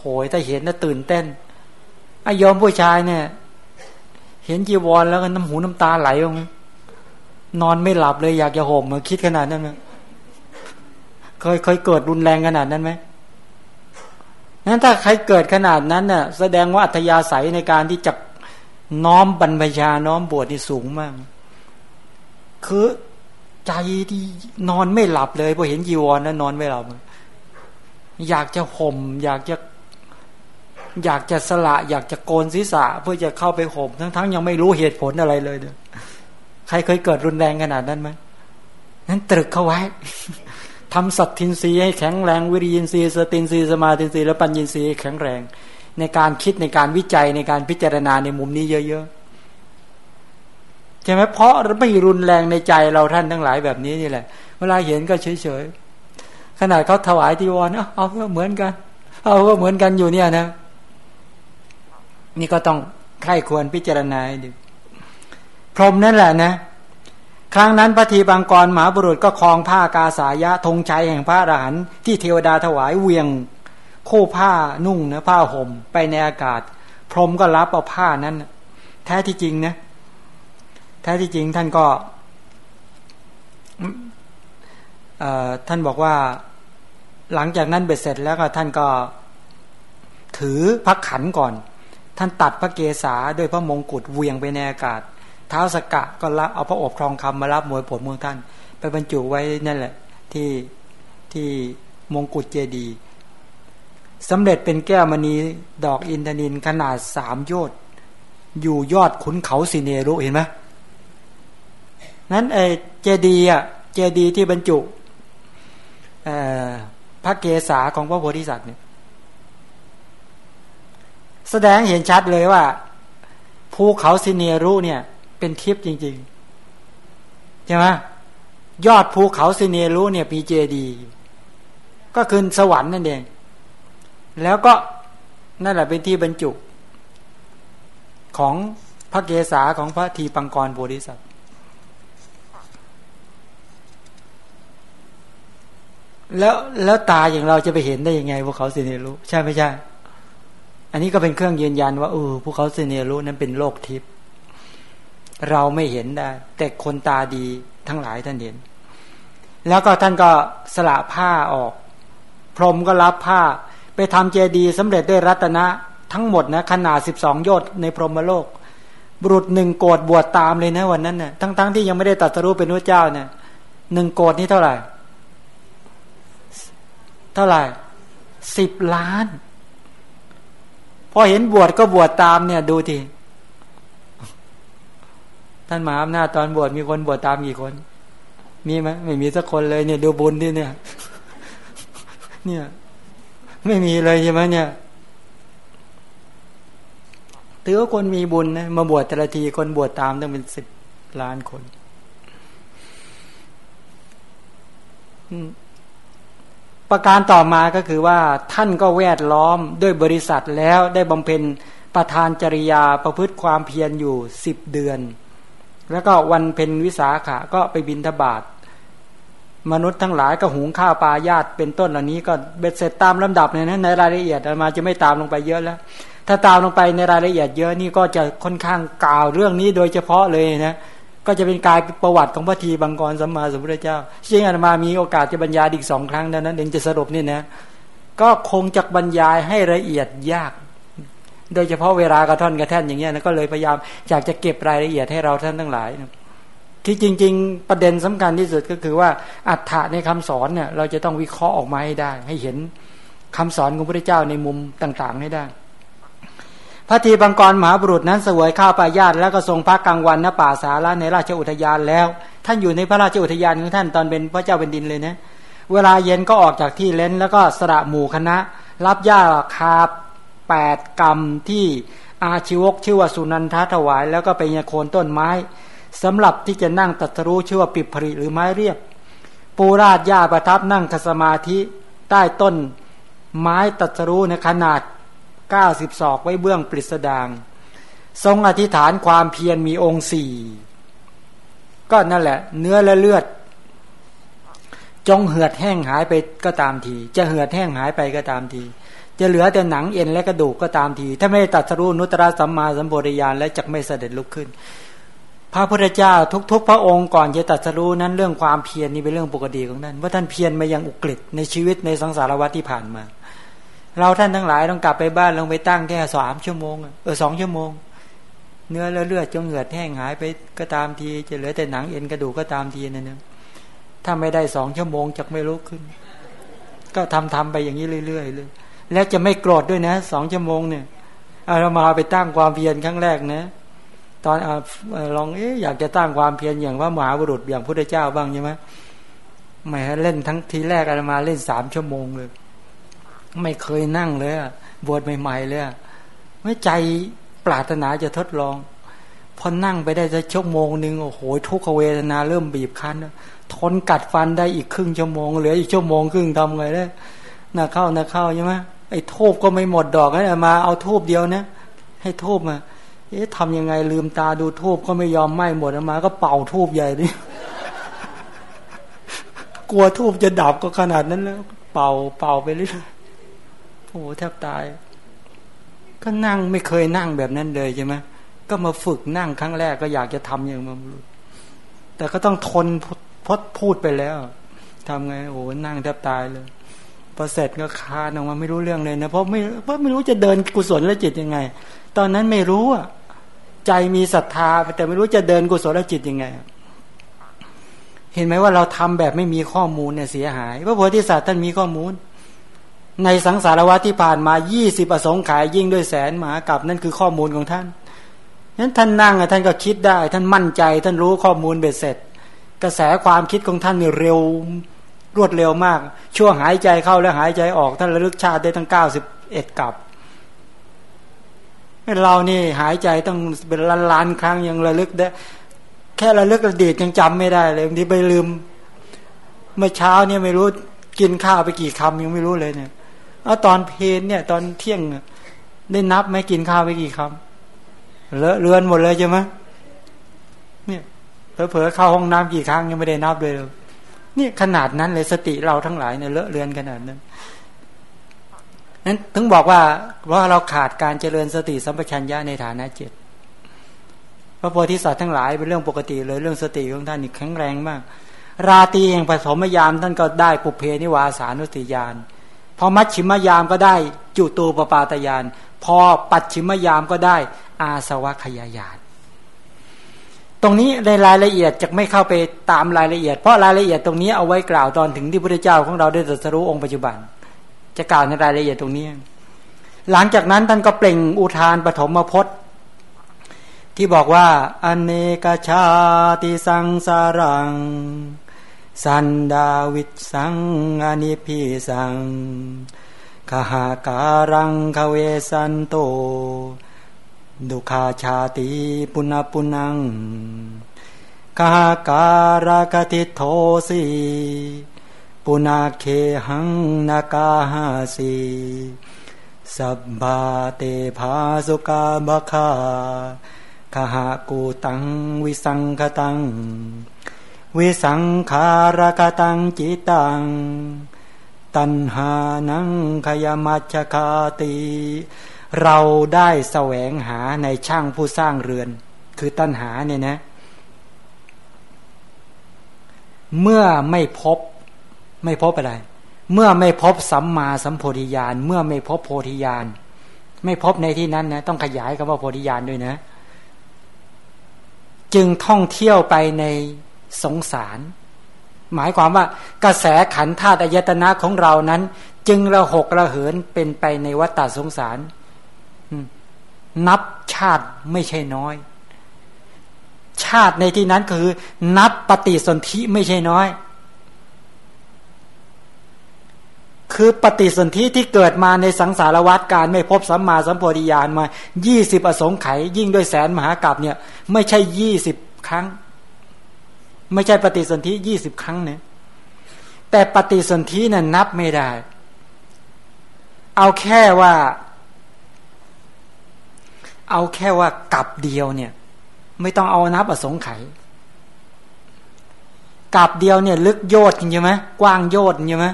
โหยถ้าเห็นน่ะตื่นเต้นไอ้ยอมผู้ชายเนี่ย เห็นจีวรแล้วก็น้ำหูน้ำตาไหลออกนอนไม่หลับเลยอยากจะห่มมาคิดขนาดนั้นไหมเคยเคยเกิดรุนแรงขนาดนั้นไหมนั้นถ้าใครเกิดขนาดนั้นน่ะ แสดงว่าอัธยาศัยในการที่จะน้อมบรรพชาน้อมบวชนี่สูงมาก คือใจที่นอนไม่หลับเลยพอเห็นจีวรนั้นนอนไม่หลับ อยากจะห่ม อยากจะ อยากจะสละ อยากจะโกนศีรษะ เพื่อจะเข้าไปห่มทั้งๆยังไม่รู้เหตุผลอะไรเลยเนี่ยใครเคยเกิดรุนแรงขนาดนั้นไหมนั้นตรึกเข้าไว้ทำสัตทินรีให้แข็งแรงวิริยินรีสตินรีสมาธินรีและปัญญินรีแข็งแรง ในการคิดในการวิจัยในการพิจารณาในมุมนี้เยอะๆใช่ไหมเพราะไม่รุนแรงในใจเราท่านทั้งหลายแบบนี้นี่แหละ เวลาเห็นก็เฉยๆขนาดเขาถวายทีวรเอาก็เหมือนกัน เอาก็เหมือนกันอยู่เนี่ยนะ นี่ก็ต้องใคร่ควรพิจารณาดูพรมนั่นแหละนะ ครั้งนั้นพระทีบางกรหมาบุรุษก็คลองผ้ากาสายะธงชัยแห่งพระอรหันต์ที่เทวดาถวายเวียงโคผ้านุ่งนะผ้าห่ม ไปในอากาศ พรมก็รับเอาผ้านั้น แท้ที่จริงนะแท้ที่จริงท่านก็ท่านบอกว่าหลังจากนั้นเบ็ดเสร็จแล้วก็ท่านก็ถือพระขันก่อน ท่านตัดพระเกศาด้วยพระมงกุฎเวียงไปในอากาศ เท้าสกะก็รับเอาพระอบทองคำมารับมวยผลเมืองท่าน ไปบรรจุไว้นั่นแหละที่ที่มงกุฎเจดีสำเร็จเป็นแก้วมณีดอกอินทนินขนาดสามโยชน์อยู่ยอดขุนเขาสิเนรุเห็นไหมนั้นเอเจดีอะเจดีที่บรรจุพระเกศาของพระโพธิสัตว์เนี่ย แสดงเห็นชัดเลยว่าภูเขาสิเนรุเนี่ย เป็นทิพย์จริงๆใช่ไหมยอดภูเขาสิเนรุเนี่ยปีเจดี ก็คือสวรรค์นั่นเอง แล้วก็นั่นแหละเป็นที่บรรจุของพระเกศาของพระทีปังกรโพธิสัตว์แล้วแล้วตาอย่างเราจะไปเห็นได้ยังไงภูเขาสิเนรุใช่ไม่ใช่ อันนี้ก็เป็นเครื่องยืนยันว่าเออภูเขาสิเนรุนั้นเป็นโลกทิพย์เราไม่เห็นได้ แต่คนตาดีทั้งหลายท่านเห็น แล้วก็ท่านก็สละผ้าออก พรหมก็รับผ้า ไปทำเจดีย์สำเร็จด้วยรัตนะทั้งหมดนะขนาดสิบสองยอดในพรหมโลก บุรุษหนึ่งโกดบวชตามเลยนะวันนั้นนะ่ะทั้งๆทที่ยังไม่ได้ตัดสรู้เป็นพระเจ้าเนี่ยหนึ่งโกดนี่เท่าไหร่ เท่าไหร่สิบล้าน พอเห็นบวชก็บวชตามเนี่ยดูทีท่านมหาอำนาจตอนบวชมีคนบวชตามกี่คน มีไหมไม่มีสักคนเลยเนี่ยดูบุญที่เนี่ย เนี่ย ไม่มีเลยใช่ไหมเนี่ยถือว่าคนมีบุญนะมาบวชแต่ละทีคนบวชตามต้องเป็นสิบล้านคน ประการต่อมาก็คือว่าท่านก็แวดล้อมด้วยบริษัทแล้วได้บำเพ็ญประธานจริยาประพฤติความเพียรอยู่สิบเดือน แล้วก็วันเพ็ญวิสาขะก็ไปบินทบาทมนุษย์ทั้งหลายก็หุงข้าวปลาญาติเป็นต้นเหล่านี้ก็เบ็ดเสร็จตามลำดับเนี่ยนะในรายละเอียดมาจะไม่ตามลงไปเยอะแล้ว ถ้าตามลงไปในรายละเอียดเยอะนี่ก็จะค่อนข้างกล่าวเรื่องนี้โดยเฉพาะเลยนะ ก็จะเป็นกายประวัติของพระทีบังกรสัมมาสัมพุทธเจ้าจริงอาตมามีโอกาสจะบรรยายอีกสองครั้งนั้นเองจะสรุปนี่นะก็คงจะบรรยายให้ละเอียดยาก โดยเฉพาะเวลากระท่อนกระแท่นอย่างเงี้ยนะก็เลยพยายามอยากจะเก็บรายละเอียดให้เราท่านทั้งหลายนะที่จริง ๆ ประเด็นสำคัญที่สุดก็คือว่าอัฏฐะในคำสอนเนี่ยเราจะต้องวิเคราะห์ออกมาให้ได้ ให้เห็นคำสอนของพระเจ้าในมุมต่าง ๆ ให้ได้ พระทีบังกรมหาบุรุษนั้นสวยข้าวปลายาตแล้วก็ทรงพักกลางวันณป่าสาระในราชอุทยานแล้ว ท่านอยู่ในพระราชอุทยานของท่านตอนเป็นพระเจ้าเป็นดินเลยนะเวลาเย็นก็ออกจากที่เล่นแล้วก็สระหมู่คณะ รับหญ้าคาแปดกรรมที่อาชีวกชื่อว่าสุนันทถวาย แล้วก็ไปยโคนต้นไม้สำหรับที่จะนั่งตัตรู้ชื่อว่าปิผริหรือไม้เรียบ ปูราชญาประทับนั่งคสมาธิใต้ต้นไม้ตัตรู้ในขนาด เก้าสิบศอกไว้เบื้องปริสดาง ทรงอธิษฐานความเพียรมีองค์สี่ก็นั่นแหละ เนื้อและเลือด จงเหือดแห้งหายไปก็ตามที จะเหือดแห้งหายไปก็ตามที จะเหลือแต่หนังเอ็นและกระดูกก็ตามที ถ้าไม่ตัดสรู้นุตตรสัมมาสัมปวิญาณและจะไม่เสด็จลุกขึ้น พระพุทธเจ้าทุก ๆ พระองค์ก่อนจะตัดสรู้นั้นเรื่องความเพียรนี่เป็นเรื่องปกติของท่านว่าท่านเพียรมายังอุกฤษในชีวิตในสังสารวัฏที่ผ่านมา เราท่านทั้งหลายต้องกลับไปบ้านลงไปตั้งแค่สามชั่วโมงเออสองชั่วโมง เนื้อเลือดจงเหงือดแห้งหายไปก็ตามที จะเหลือแต่หนังเอ็นกระดูกก็ตามทีนั่นเองถ้าไม่ได้สองชั่วโมงจะไม่ลุกขึ้น ก็ทำทำไปอย่างนี้เรื่อยๆเลยและจะไม่โกรธด้วยนะสองชั่วโมงเนี่ยเรามาไปตั้งความเพียรครั้งแรกนะตอนอลองเอ๊อยากจะตั้งความเพียรอย่างว่ามหาบุรุษอย่างพุทธเจ้าบ้างใช่ไหมไม่เล่นทั้งทีแรกอามาเล่นสามชั่วโมงเลย ไม่เคยนั่งเลยบวชใหม่ ๆ เลยไม่ใจปรารถนาจะทดลอง พอนั่งไปได้จะชั่วโมงหนึ่งโอ้โหทุกขเวทนาเริ่มบีบคั้นทนกัดฟันได้อีกครึ่งชั่วโมงเหลืออีกชั่วโมงครึ่งทำไงได้น่าเข้าน่าเข้าใช่ไหมไอ้ทูบก็ไม่หมดดอกนะมาเอาทูบเดียวนะให้ทูบมา เอ๊ะทำยังไงลืมตาดูทูบก็ไม่ยอมไหม้หมดมา ก็เป่าทูบใหญ่ดิกลัวทูบจะดับก็ขนาดนั้นแล้ว เป่าเป่าไปเรื่อย โอ้แทบตาย ก็นั่งไม่เคยนั่งแบบนั้นเลยใช่ไหมก็มาฝึกนั่งครั้งแรกก็อยากจะทำอย่างมันแต่ก็ต้องทนพดพูดไปแล้วทำไงโอ้นั่งแทบตายเลยพอเสร็จก็คานออกมาไม่รู้เรื่องเลยนะเพราะไม่เพราะไม่รู้จะเดินกุศลและจิตยังไง ตอนนั้นไม่รู้อะใจมีศรัทธา แต่ไม่รู้จะเดินกุศลและจิตยังไง เห็นไหมว่าเราทำแบบไม่มีข้อมูลเนี่ยเสียหายพระโพธิสัตว์ท่านมีข้อมูล ในสังสารวัตที่ผ่านมายี่สิบประสงค์ขายยิ่งด้วยแสนหมากับนั่นคือข้อมูลของท่านนั้นท่านนั่งท่านก็คิดได้ ท่านมั่นใจ ท่านรู้ข้อมูลเบ็ดเสร็จ กระแสความคิดของท่านเนี่ยเร็วรวดเร็วมาก ช่วงหายใจเข้าแล้วหายใจออก ท่านระลึกชาติได้ทั้งเก้าสิบเอ็ดกับเรานี่หายใจต้องเป็นล้านล้านครั้งยังระลึกได้ แค่ระลึกอดีตยังจำไม่ได้เลยบางทีไปลืม เมื่อเช้าเนี่ยไม่รู้กินข้าวไปกี่คำยังไม่รู้เลยเนี่ย เอาตอนเพลนเนี่ย ตอนเที่ยงได้นับไหมกินข้าวไปกี่คำเลอะเลือนหมดเลยใช่ไหมเนี่ยเผลอๆเข้าห้องน้ำกี่ครั้งยังไม่ได้นับเลยนี่ขนาดนั้นเลยสติเราทั้งหลายเนี่ยเลอะเลือนขนาดนั้นนั้นถึงบอกว่าว่าเราขาดการเจริญสติสัมปชัญญะในฐานะเจ็ดพระโพธิสัตว์ทั้งหลายเป็นเรื่องปกติเลยเรื่องสติของท่านนี่แข็งแรงมาก ราตีแห่งปฐมยามท่านก็ได้ปุเพนิวาสานุติยาน พอมัชชิมยามก็ได้จุตูปปาตยาน พอปัจฉิมยามก็ได้ อาสวะขยายานตรงนี้ในรายละเอียดจะไม่เข้าไปตามรายละเอียด เพราะรายละเอียดตรงนี้เอาไว้กล่าวตอนถึงที่พระเจ้าของเราได้ตรัสรู้องค์ปัจจุบัน จะกล่าวในรายละเอียดตรงนี้ หลังจากนั้นท่านก็เปล่งอุทานปฐมพจน์ ที่บอกว่า อเนกชาติสังสารัง สันดาวิสังอนิพิสังขหาการังคเวสันโต ดุขาชาติปุณปุนังกาการกติโทสีปุนาเคหังนากาหาสีสับบาเตภาสุกาบคาคหากูตังวิสังคตัง วิสังขารกตังจิตัง ตันหานังขยมัจคาติเราได้แสวงหาในช่างผู้สร้างเรือน คือตัณหาเนี่ยนะ เมื่อไม่พบไม่พบอะไร เมื่อไม่พบสัมมาสัมโพธิญาณ เมื่อไม่พบโพธิญาณ ไม่พบในที่นั้นนะต้องขยายคำว่าโพธิญาณด้วยนะ จึงท่องเที่ยวไปใน สงสาร หมายความว่ากระแสขันธาตุอายตนะของเรานั้น จึงระหกระเหินเป็นไปในวัฏฏสงสาร นับชาติไม่ใช่น้อย ชาติในที่นั้นคือ นับปฏิสนธิไม่ใช่น้อย คือปฏิสนธิที่เกิดมาในสังสารวัฏการไม่พบสัมมาสัมโพธิญาณมายี่สิบอสงไขยยิ่งด้วยแสนมหากรัปเนี่ย ไม่ใช่ยี่สิบครั้ง ไม่ใช่ปฏิสนธิยี่สิบครั้งเนี่ยแต่ปฏิสนธินั้นนับไม่ได้ เอาแค่ว่า เอาแค่ว่ากับเดียวเนี่ย ไม่ต้องเอานับอสงไขยกับเดียวเนี่ย ลึกโยดใช่ไหมกว้างโยดใช่ไหม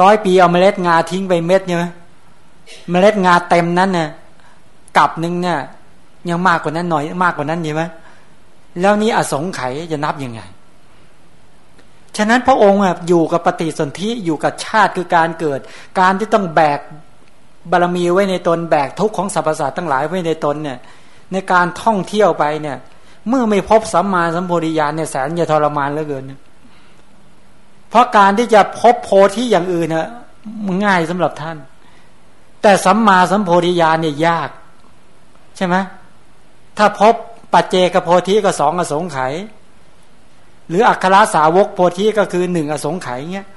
ร้อยปีเอาเมล็ดงาทิ้งไปเม็ดใช่ไหมเมล็ดงาเต็มนั้นเนี่ยกับหนึ่งเนี่ยยังมากกว่านั้นหน่อยมากกว่านั้นใช่ไหม แล้วนี้อสงไขยจะนับยังไง ฉะนั้นพระองค์อยู่กับปฏิสนธิอยู่กับชาติคือการเกิด การที่ต้องแบกบารมีไว้ในตนแบกทุกข์ของสรรพสัตว์ทั้งหลายไว้ในตนเนี่ย ในการท่องเที่ยวไปเนี่ย เมื่อไม่พบสัมมาสัมโพธิญาณเนี่ยแสนจะทรมานเหลือเกิน เพราะการที่จะพบโพธิอย่างอื่นน่ะง่ายสำหรับท่าน แต่สัมมาสัมโพธิญาณเนี่ยยาก ใช่ไหมถ้าพบ ปัจเจกโพธิก็สองอสงไขยหรืออัครสาวกโพธิก็คือหนึ่งอสงไขยเงี้ย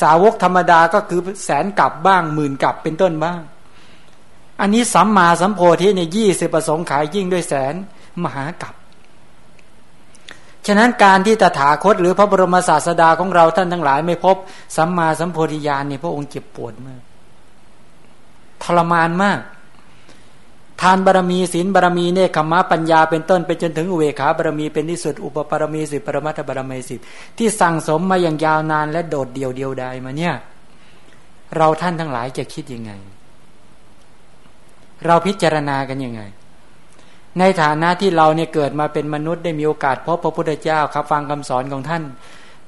สาวกธรรมดาก็คือแสนกลับบ้างหมื่นกลับเป็นต้นบ้าง อันนี้สัมมาสัมโพธิในยี่สิบประสงค์ขายยิ่งด้วยแสนมหากลับ ฉะนั้นการที่ตถาคตหรือพระบรมศาสดาของเราท่านทั้งหลายไม่พบสัมมาสัมโพธิญาณเนี่ยพระองค์เจ็บปวดมากทรมานมาก ทานบารมีศีลบารมีเนคขมะปัญญาเป็นต้นไปจนถึงอุเบขาบารมีเป็นที่สุดอุปปารมีสิบปรมัตถบารมีสิบที่สั่งสมมาอย่างยาวนานและโดดเดี่ยวเดียวดายมาเนี่ย เราท่านทั้งหลายจะคิดยังไง เราพิจารณากันยังไง ในฐานะที่เราเนี่ยเกิดมาเป็นมนุษย์ได้มีโอกาสพบพระพุทธเจ้าครับฟังคำสอนของท่าน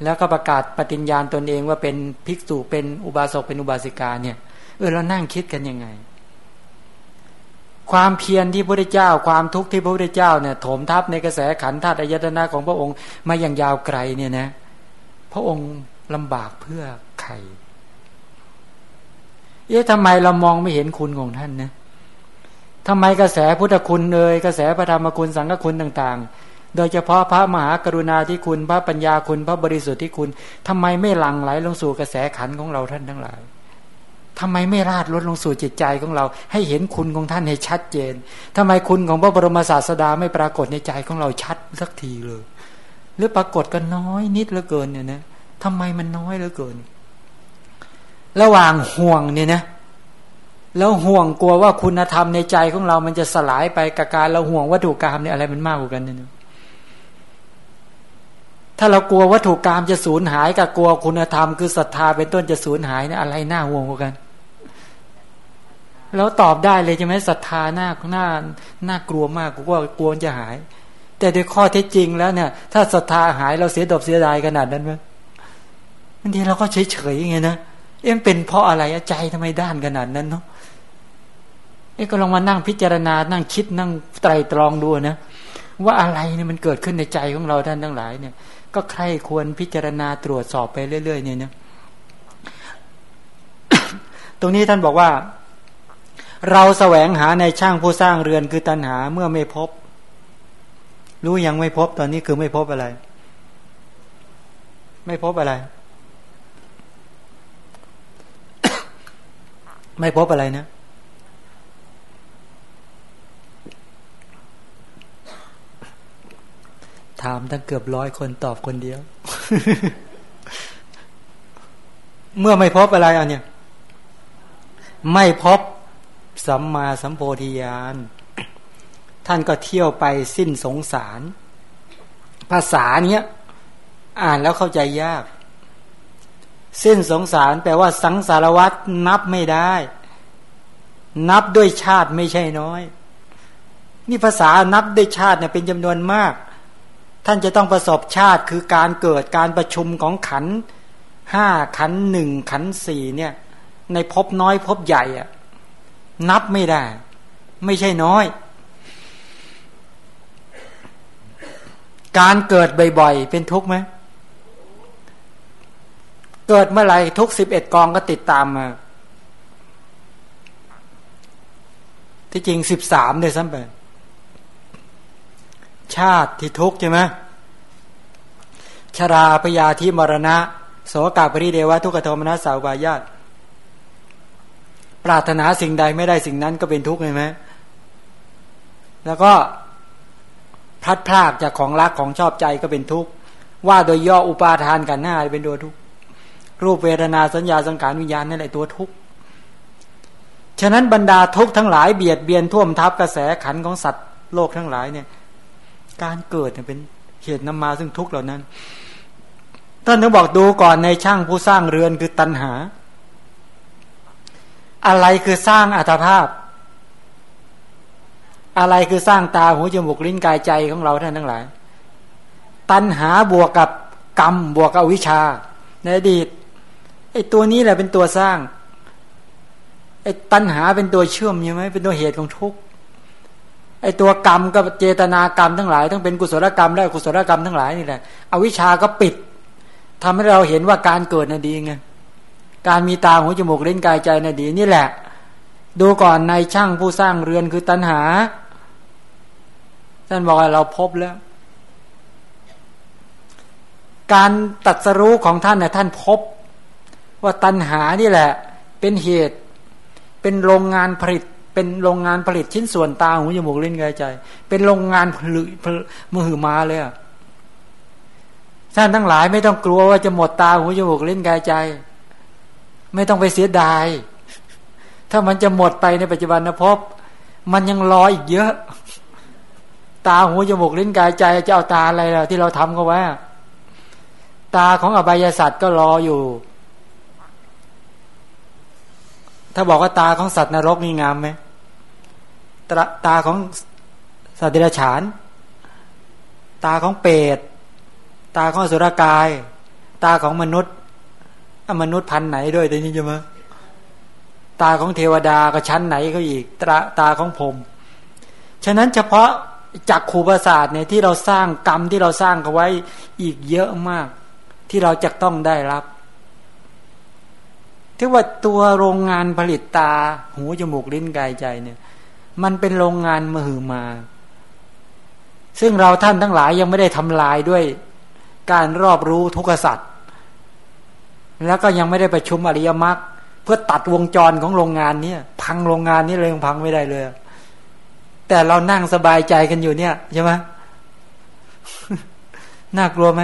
แล้วก็ประกาศปฏิญญาณตนเองว่าเป็นภิกษุเป็นอุบาสกเป็นอุบาสิกาเนี่ยเออเรานั่งคิดกันยังไง ความเพียรที่พระพุทธเจ้า ความทุกข์ที่พระพุทธเจ้าเนี่ยโถมทับในกระแสขันธาตุอายตนะของพระองค์มาอย่างยาวไกลเนี่ยนะ พระองค์ลำบากเพื่อใครเอ๊ะทำไมเรามองไม่เห็นคุณของท่านนะทำไมกระแสพุทธคุณเลยกระแสพระธรรมคุณสังฆคุณต่าง ๆ โดยเฉพาะพระมหากรุณาธิคุณพระปัญญาคุณพระบริสุทธิ์ที่คุณทำไมไม่หลั่งไหลลงสู่กระแสขันของเราท่านทั้งหลาย ทำไมไม่ราดลดลงสู่จิตใจของเรา ให้เห็นคุณของท่านให้ชัดเจนทำไมคุณของพระบรมศาสดาไม่ปรากฏในใจของเราชัดสักทีเลย หรือปรากฏกันน้อยนิดเหลือเกินเนี่ยนะทำไมมันน้อยเหลือเกิน ระหว่างห่วงเนี่ยนะแล้วห่วงกลัวว่าคุณธรรมในใจของเรา มันจะสลายไปกับการเราห่วงวัตถุกรรมเนี่ยอะไรมันมากกว่ากันเนี่ยถ้าเรากลัววัตถุกรรมจะสูญหายกับกลัวคุณธรรมคือศรัทธาเป็นต้นจะสูญหายเนี่ยอะไรน่าห่วงกว่ากัน แล้วตอบได้เลยใช่ไหมศรัทธาหน้าหน้าน่ากลัวมากกูว่ากลัวจะหาย แต่โดยข้อเท็จจริงแล้วเนี่ย ถ้าศรัทธาหายเราเสียดบเสียดายขนาดนั้นไหมบางทีเราก็เฉยเฉยอย่างเงี้ยนะเอ็มเป็นเพราะอะไรใจทำไมด้านขนาดนั้นเนาะเอ๊ก็ลองมานั่งพิจารณานั่งคิดนั่งไตรตรองดูนะว่าอะไรเนี่ยมันเกิดขึ้นในใจของเราท่านทั้งหลายเนี่ย ก็ใครควรพิจารณาตรวจสอบไปเรื่อย ๆ เนี่ยนะตรงนี้ท่านบอกว่า เราแสวงหาในช่างผู้สร้างเรือนคือตัณหาเมื่อไม่พบ รู้ยังไม่พบตอนนี้คือไม่พบอะไร ไม่พบอะไร ไม่พบอะไรนะถามตั้งเกือบร้อยคนตอบคนเดียว เมื่อไม่พบอะไรอะเนี่ย ไม่พบ สัมมาสัมโพธิญาณท่านก็เที่ยวไปสิ้นสงสาร ภาษาเนี้ยอ่านแล้วเข้าใจยาก สิ้นสงสารแปลว่าสังสารวัตนับไม่ได้ นับด้วยชาติไม่ใช่น้อย นี่ภาษานับด้วยชาติเนี่ยเป็นจำนวนมาก ท่านจะต้องประสบชาติคือการเกิดการประชุมของขันห้าขันหนึ่งขันสี่เนี่ย ในภพน้อยภพใหญ่อะ นับไม่ได้ ไม่ใช่น้อย การเกิดบ่อยๆ เป็นทุกข์ไหมเกิดเมื่อไรทุกสิบเอ็ดกองก็ติดตามมา ที่จริงสิบสามเลยซ้ำไปชาติที่ทุกข์ใช่ไหมชราพยาธิมรณะ โสกาปริเดวะทุกขโทมนัสสาวายาต รารถนาสิ่งใดไม่ได้สิ่งนั้นก็เป็นทุกข์ใช่ไหมแล้วก็พลัดพรากจากของรักของชอบใจก็เป็นทุกข์ว่าโดยย่ออุปาทานกันหน้าเป็นตัวทุกข์รูปเวทนาสัญญาสังขารวิญญาณนั่นแหละตัวทุกข์ฉะนั้นบรรดาทุกข์ทั้งหลายเบียดเบียนท่วมทับกระแสขันของสัตว์โลกทั้งหลายเนี่ย การเกิดเป็นเหตุนำมาซึ่งทุกข์เหล่านั้นท่านต้องบอกดูก่อนในช่างผู้สร้างเรือนคือตัณหา อะไรคือสร้างอัตภาพ อะไรคือสร้างตาหูจมูกลิ้นกายใจของเราท่านทั้งหลาย ตัณหาบวกกับกรรมบวกกับวิชา ในอดีตไอ้ตัวนี้แหละเป็นตัวสร้างไอ้ตัณหาเป็นตัวเชื่อมใช่ไหมเป็นตัวเหตุของทุกข์ไอ้ตัวกรรมกับเจตนากรรมทั้งหลายทั้งเป็นกุศลกรรมและกุศลกรรมทั้งหลายนี่แหละอวิชาก็ปิดทำให้เราเห็นว่าการเกิดน่ะดีไง การมีตาหูจมูกเล่นกายใจน่ะดีนี่แหละ ดูก่อนในช่างผู้สร้างเรือนคือตัณหาท่านบอกว่าเราพบแล้ว การตัดสรู้ของท่านน่ะท่านพบ ว่าตัณหานี่แหละ เป็นเหตุ เป็นโรงงานผลิต เป็นโรงงานผลิตชิ้นส่วนตาหูจมูกเลิ้นกายใจ เป็นโรงงานผลิตมือมาเลยท่านทั้งหลายไม่ต้องกลัวว่าจะหมดตาหูจมูกเลิ้นกายใจ ไม่ต้องไปเสียดาย ถ้ามันจะหมดไปในปัจจุบันนะพบ มันยังรออีกเยอะ ตาหูจมูกลิ้นกายใจจะเอาตาอะไรล่ะที่เราทำก็ว่า ตาของอบายสัตว์ก็รออยู่ ถ้าบอกว่าตาของสัตว์นรกนี่งามไหมตาตาของสัตว์เดรัจฉาน ตาของเปรตตาของสุรกาย ตาของมนุษย์ มนุษย์พันไหนด้วยแต่นี้จะมาตาของเทวดาก็ชั้นไหนก็อีกตาตาของผม ฉะนั้นเฉพาะจักขูประสาทเนี่ยที่เราสร้างกรรมที่เราสร้างกันไว้อีกเยอะมาก ที่เราจะต้องได้รับที่ว่าตัวโรงงานผลิตตา หูจมูกลิ้นกายใจเนี่ย มันเป็นโรงงานมหือมา ซึ่งเราท่านทั้งหลายยังไม่ได้ทำลายด้วยการรอบรู้ทุกสัตว์ แล้วก็ยังไม่ได้ประชุมอริยมรรคเพื่อตัดวงจรของโรงงานนี้พังโรงงานนี้เลยพังไม่ได้เลย แต่เรานั่งสบายใจกันอยู่เนี่ยใช่ไหมน่ากลัวไหม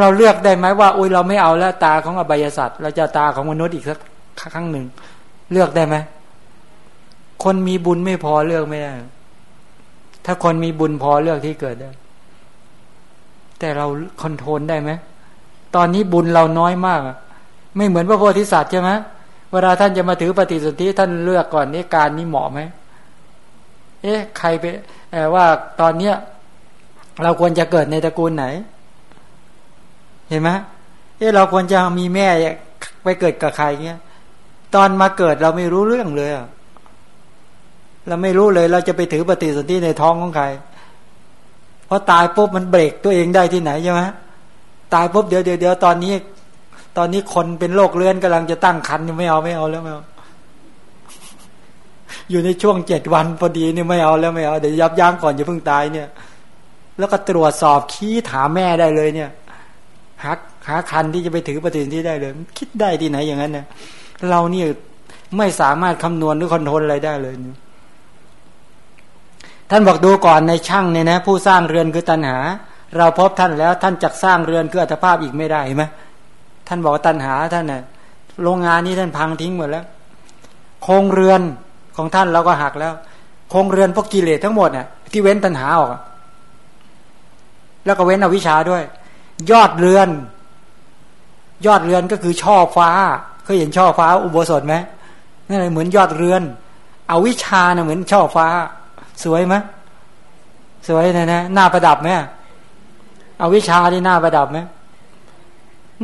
เราเลือกได้ไหมว่าอุ้ยเราไม่เอาแล้วตาของอบายสัตว์เราจะตาของมนุษย์อีกสักครั้งหนึ่ง เลือกได้ไหมคนมีบุญไม่พอเลือกไม่ได้ ถ้าคนมีบุญพอเลือกที่เกิดได้ แต่เราคอนโทรลได้ไหม ตอนนี้บุญเราน้อยมากไม่เหมือนพระโพธิสัตว์ใช่ไหมเวลาท่านจะมาถือปฏิสนธิท่านเลือกก่อนนี่การนี้เหมาะไหมเอ๊ะใครไปว่าตอนเนี้ยเราควรจะเกิดในตระกูลไหน เห็นไหมเออเราควรจะมีแม่ไปเกิดกับใครเงี้ย ตอนมาเกิดเราไม่รู้เรื่องเลยเราไม่รู้เลย เราจะไปถือปฏิสนธิในท้องของใครเพราะตายปุ๊บมันเบรกตัวเองได้ที่ไหนใช่ไหม ตายปุ๊บเดี๋ยวเดี๋ยวตอนนี้ ตอนนี้คนเป็นโรคเลื้อนกำลังจะตั้งคันไม่เอาไม่เอาแล้วไม่เอาอยู่ในช่วงเจ็ดวันพอดีนี่ไม่เอาแล้วไม่เอาเดี๋ยวยับยั้งก่อนอย่าเพิ่งตายเนี่ย แล้วก็ตรวจสอบขี้ถามแม่ได้เลยเนี่ยหาหาคันที่จะไปถือปฏิทินที่ได้เลย คิดได้ที่ไหนอย่างนั้นเนี่ยเราเนี่ยไม่สามารถคำนวณหรือคอนโทรลอะไรได้เลยท่านบอกดูก่อนในช่างเนี่ยนะ ผู้สร้างเรือนคือตัณหา เราพบท่านแล้วท่านจักสร้างเรือนคืออัตภาพอีกไม่ได้ไหมท่านบอกตัณหาท่านเนี่ยโรงงานนี้ท่านพังทิ้งหมดแล้ว โครงเรือนของท่านเราก็หักแล้ว โครงเรือนพวกกิเลสทั้งหมดเนี่ยที่เว้นตัณหาออก แล้วก็เว้นอวิชชาด้วย ยอดเรือน ยอดเรือนก็คือช่อฟ้าเคยเห็นช่อฟ้า อุโบสถไหมนั่นเลยเหมือนยอดเรือนเอาวิชานะเหมือนช่อฟ้า สวยไหมสวยนะนะหน้าประดับไหม เอาวิชาที่หน้าประดับไหม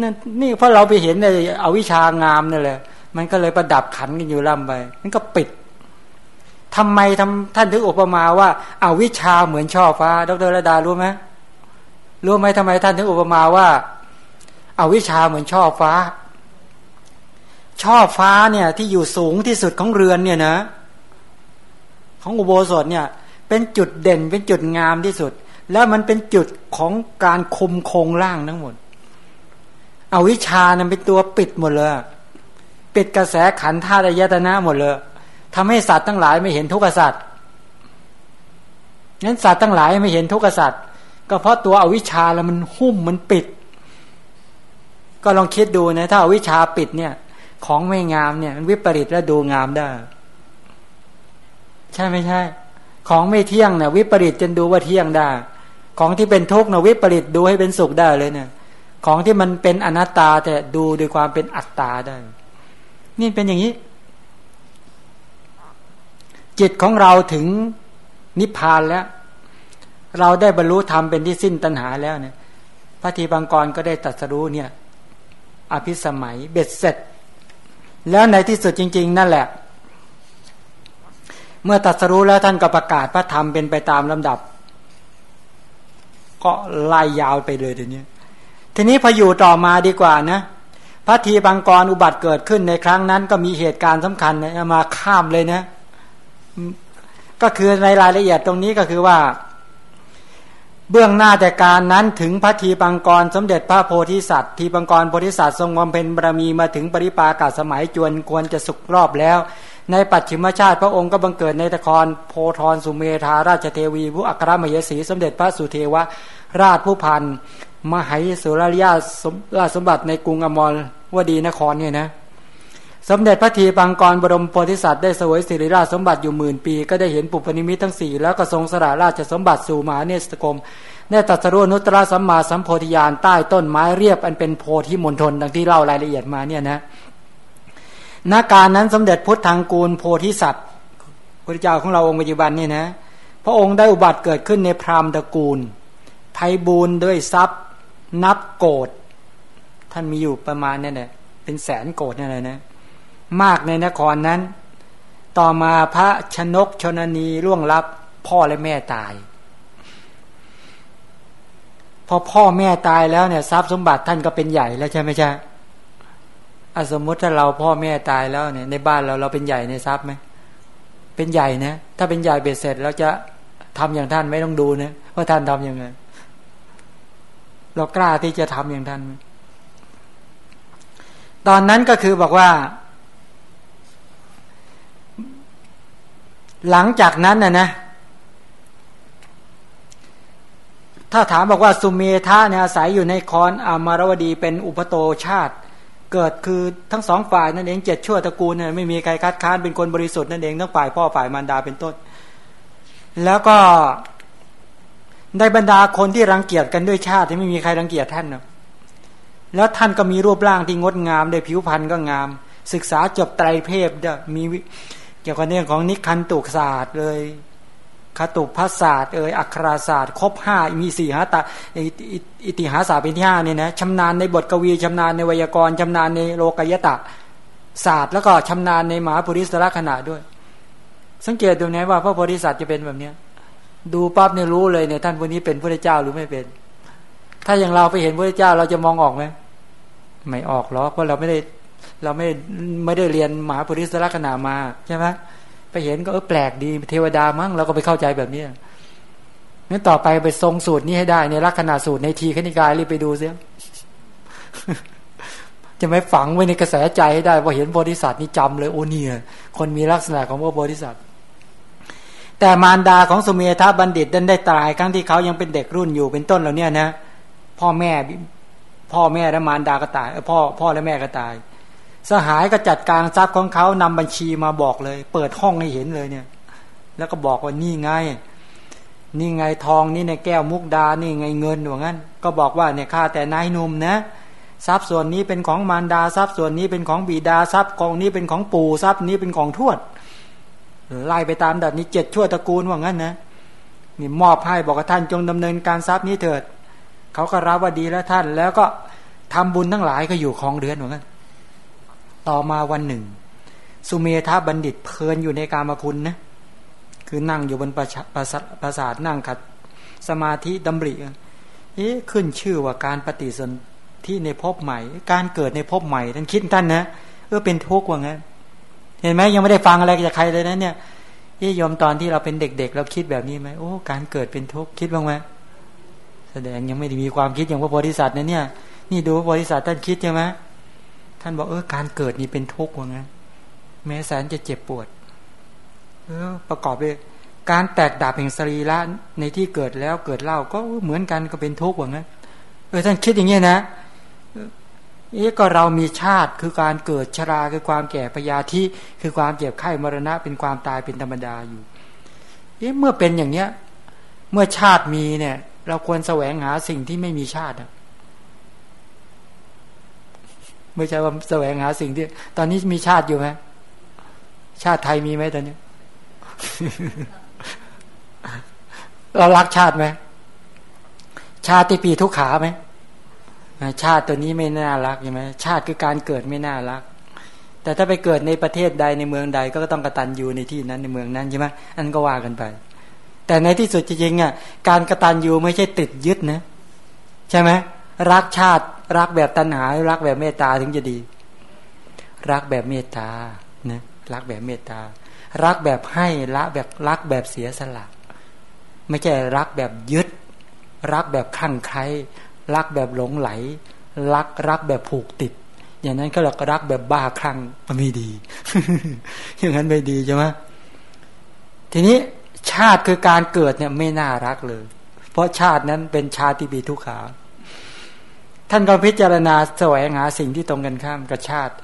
นั่นนี่เพราะเราไปเห็นในเอาวิชางามนี่แหละ มันก็เลยประดับขันกันอยู่ล่ำไปมันก็ปิดทำไมทำท่านถึงอุปมาว่าเอาวิชาเหมือนช่อฟ้า ดรระดารู้ไหมรู้ไหมทำไมท่านถึงอุปมาว่าเอาวิชาเหมือนช่อฟ้า ช่อฟ้าเนี่ยที่อยู่สูงที่สุดของเรือนเนี่ยนะ ของอุโบสถเนี่ย เป็นจุดเด่นเป็นจุดงามที่สุด แล้วมันเป็นจุดของการคุมโครงล่างทั้งหมด เอาวิชานั้นเป็นตัวปิดหมดเลย ปิดกระแสขันธาตุยตนะหมดเลยทำให้สัตว์ทั้งหลายไม่เห็นทุกขสัตว์งั้นสัตว์ทั้งหลายไม่เห็นทุกขสัตว์ก็เพราะตัวอวิชาแล้วมันหุ้มมันปิด ก็ลองคิดดูนะ ถ้าอาวิชาปิดเนี่ย ของไม่งามเนี่ย มันวิปริตแล้วดูงามได้ ใช่ไม่ใช่ ของไม่เที่ยงเนี่ยวิปริตจนดูว่าเที่ยงได้ ของที่เป็นทุกข์นี่ยวิปริตดูให้เป็นสุขได้เลยเนี่ย ของที่มันเป็นอนัตตาแต่ดูด้วยความเป็นอัตตาได้ นี่เป็นอย่างนี้ จิตของเราถึงนิพพานแล้ว เราได้บรรลุธรรมเป็นที่สิ้นตัณหาแล้วเนี่ยพระทีบังกรก็ได้ตัดสรู้เนี่ย อภิสมัยเบ็ดเสร็จ แล้วในที่สุดจริง ๆ นั่นแหละ เมื่อตัดสรู้แล้วท่านก็ประกาศพระธรรมเป็นไปตามลำดับ ก็ไล่ยาวไปเลยทีนี้ทีนี้พออยู่ต่อมาดีกว่านะพระทีบังกรอุบัติเกิดขึ้นในครั้งนั้น ก็มีเหตุการณ์สำคัญนะมาข้ามเลยนะ ก็คือในรายละเอียดตรงนี้ก็คือว่า เบื้องหน้าแต่การนั้นถึงพระทีบังกรสมเด็จพระโพธิสัตว์ ทีบังกรโพธิสัตว์ทรงบำเพ็ญบารมีมาถึงปริปากาสมัยจวนควรจะสุกรอบแล้ว ในปัจฉิมชาติพระองค์ก็บังเกิดในตะครโพธรสุเมธาราชเทวีผู้อัครมเหสี สมเด็จพระสุเทวราชผู้พันมหายสุริยาสมราชสมบัติในกรุงอมรวดีนครเนี่ยนะสมเด็จพระทีปังกรบรมโพธิสัตว์ได้สวยสิริราชสมบัติอยู่หมื่นปี ก็ได้เห็นปุปนิมิตทั้งสี่แล้วก็ทรงสละราชสมบัติสู่มหาเนสกรมได้ตัดสรุนุตระสัมมาสัมโพธิญาณใต้ต้นไม้เรียบอันเป็นโพธิมณฑลดังที่เล่ารายละเอียดมาเนี่ยนะ ณการนั้นสมเด็จพุทธังกูลโพธิสัตว์พระเจ้าของเราองค์ปัจจุบันนี่นะ พระองค์ได้อุบัติเกิดขึ้นในพราหมณ์ตระกูลไพบูรณ์ด้วยทรัพย์ นับโกดท่านมีอยู่ประมาณนี่แหละเป็นแสนโกดนั่นแหละนะ มากในนครนั้น ต่อมาพระชนกชนนีร่วงรับพ่อและแม่ตาย พอพ่อแม่ตายแล้วเนี่ยทรัพย์สมบัติท่านก็เป็นใหญ่แล้วใช่ไหมใช่ อสมมติถ้าเราพ่อแม่ตายแล้วเนี่ยในบ้านเราเราเป็นใหญ่ในทรัพย์ไหมเป็นใหญ่นะถ้าเป็นใหญ่เบ็ดเสร็จแล้วจะทำอย่างท่านไม่ต้องดูนะว่าท่านทํำยังไงเรากล้าที่จะทำอย่างท่านไหมตอนนั้นก็คือบอกว่า หลังจากนั้นนะนะถ้าถามบอกว่าสุเมธาเนี่ยอาศัยอยู่ในคอนอามารวดีเป็นอุปโตชาติ เกิดคือทั้งสองฝ่ายนั่นเองเจ็ดชั่วตระกูลเนี่ยไม่มีใครคัดค้านเป็นคนบริสุทธิ์นั่นเองทั้งฝ่ายพ่อฝ่ายมารดาเป็นต้น แล้วก็ได้บรรดาคนที่รังเกียจกันด้วยชาติที่ไม่มีใครรังเกียจท่านนะแล้วท่านก็มีรูปร่างที่งดงามด้วยผิวพรรณก็งาม ศึกษาจบไตรเพศมีเกี่ยวกับเรื่องของนิคันตุกศาสตร์เลย คตุภาศาสตร์เอ่ยอัคราศาสตร์ครบห้ามีสี่หาตาอิติหาศาสตร์เป็นที่ห้าเนี่ยนะชำนาญในบทกวีชำนาญในไวยากรณ์ชำนาญในโลกยตะศาสตร์ แล้วก็ชำนาญในมหาปุริสละขณะด้วย สังเกตดูนะว่าพระโพธิสัตว์จะเป็นแบบเนี้ยดูปั๊บเนี่ยรู้เลยเนี่ยท่านคนนี้เป็นพระเจ้าหรือไม่เป็น ถ้าอย่างเราไปเห็นพระเจ้าเราจะมองออกไหมไม่ออกหรอกเพราะเราไม่ได้เราไม่ไม่ได้เรียนมหาปริศลักษณะมาใช่ไหม ไปเห็นก็เออแปลกดีเทวดามั้งเราก็ไปเข้าใจแบบนี้งั้นต่อไปไปทรงสูตรนี้ให้ได้ในลักษณะสูตรในทีขณิกายรีบไปดูเสียจะไม่ฝังไว้ในกระแสใจให้ได้พอเห็นบริษัทนี่จำเลยโอเนียคนมีลักษณะของพระบริษัทแต่มารดาของสุเมธาบัณฑิตนั้นได้ตายครั้งที่เขายังเป็นเด็กรุ่นอยู่เป็นต้นเหล่านี้นะ พ่อแม่ พ่อแม่และมารดาก็ตายพ่อพ่อและแม่ก็ตาย สหายก็จัดการทรัพย์ของเขานำบัญชีมาบอกเลย เปิดห้องให้เห็นเลยเนี่ย แล้วก็บอกว่านี่ไง นี่ไงทองนี่ในแก้วมุกดา นี่ไงเงินว่างั้น ก็บอกว่าเนี่ยข้าแต่นายหนุ่มนะทรัพย์ส่วนนี้เป็นของมารดาทรัพย์ส่วนนี้เป็นของบิดาทรัพย์กองนี้เป็นของปู่ทรัพย์นี้เป็นของทวดไล่ไปตามดับนี้เจ็ดชั่วตระกูลว่างั้นนะนี่มอบให้บอกว่าท่านจงดำเนินการทรัพย์นี้เถิด เขาก็รับว่าดีแล้วท่าน แล้วก็ทำบุญทั้งหลายก็อยู่คลองเรือนว่างั้น ต่อมาวันหนึ่ง สุเมธาบัณฑิตเพลินอยู่ในกามคุณนะคือนั่งอยู่บนประประสาทนั่งขัดสมาธิดำริเอ๊ะขึ้นชื่อว่าการปฏิสนที่ในภพใหม่ การเกิดในภพใหม่ท่านคิดท่านนะเออเป็นทุกข์ว่างั้น เห็นไหมยังไม่ได้ฟังอะไรจากใครเลยนะเนี่ยยี่ยมตอนที่เราเป็นเด็ก ๆ เราคิดแบบนี้ไหมโอ้การเกิดเป็นทุกข์คิดบ้างไหมแสดงยังไม่ได้มีความคิดอย่างพระโพธิสัตว์นะเนี่ย นี่ดูพระโพธิสัตว์ท่านคิดใช่ไหม ท่านบอกเออการเกิดนี่เป็นทุกข์ว่างั้นแม้แสนจะเจ็บปวด เออ ประกอบด้วยการแตกดับแห่งสรีระในที่เกิดแล้วเกิดเล่าก็เหมือนกันก็เป็นทุกข์ว่างั้นเออท่านคิดอย่างนี้นะเอ๊ะก็เรามีชาติคือการเกิดชราคือความแก่พยาธิคือความเจ็บไข้มรณะ เป็นความตายเป็นธรรมดาอยู่เอ๊ะเมื่อเป็นอย่างเนี้ย เมื่อชาติมีเนี่ย เราควรแสวงหาสิ่งที่ไม่มีชาติ ไม่ใช่ว่าแสวงหาสิ่งที่ ตอนนี้มีชาติอยู่ไหมชาติไทยมีไหมตอนนี้ เรารักชาติไหมชาติปีทุกขาไหมชาติตัวนี้ไม่น่ารักใช่ไหมชาติคือการเกิดไม่น่ารัก แต่ถ้าไปเกิดในประเทศใดในเมืองใดก็ต้องกระตันอยู่ในที่นั้นในเมืองนั้นใช่ไหมอันก็ว่ากันไป แต่ในที่สุดจริงๆอะการกระตันอยู่ไม่ใช่ติดยึดนะ ใช่ไหมรักชาติ รักแบบตัณหา รักแบบเมตตาถึงจะดี รักแบบเมตตานะรักแบบเมตตา รักแบบให้ละแบบรักแบบเสียสละ ไม่ใช่รักแบบยึด รักแบบคลั่งไคล้รักแบบหลงไหล รักรักแบบผูกติด อย่างนั้นก็เราก็รักแบบบ้าคลั่งมันไม่ดี อย่างนั้นไม่ดีใช่ไหมทีนี้ชาติคือการเกิดเนี่ยไม่น่ารักเลย เพราะชาตินั้นเป็นชาติปีทุกขา ท่านก็พิจารณาแสวงหาสิ่งที่ตรงกันข้ามกับชาติ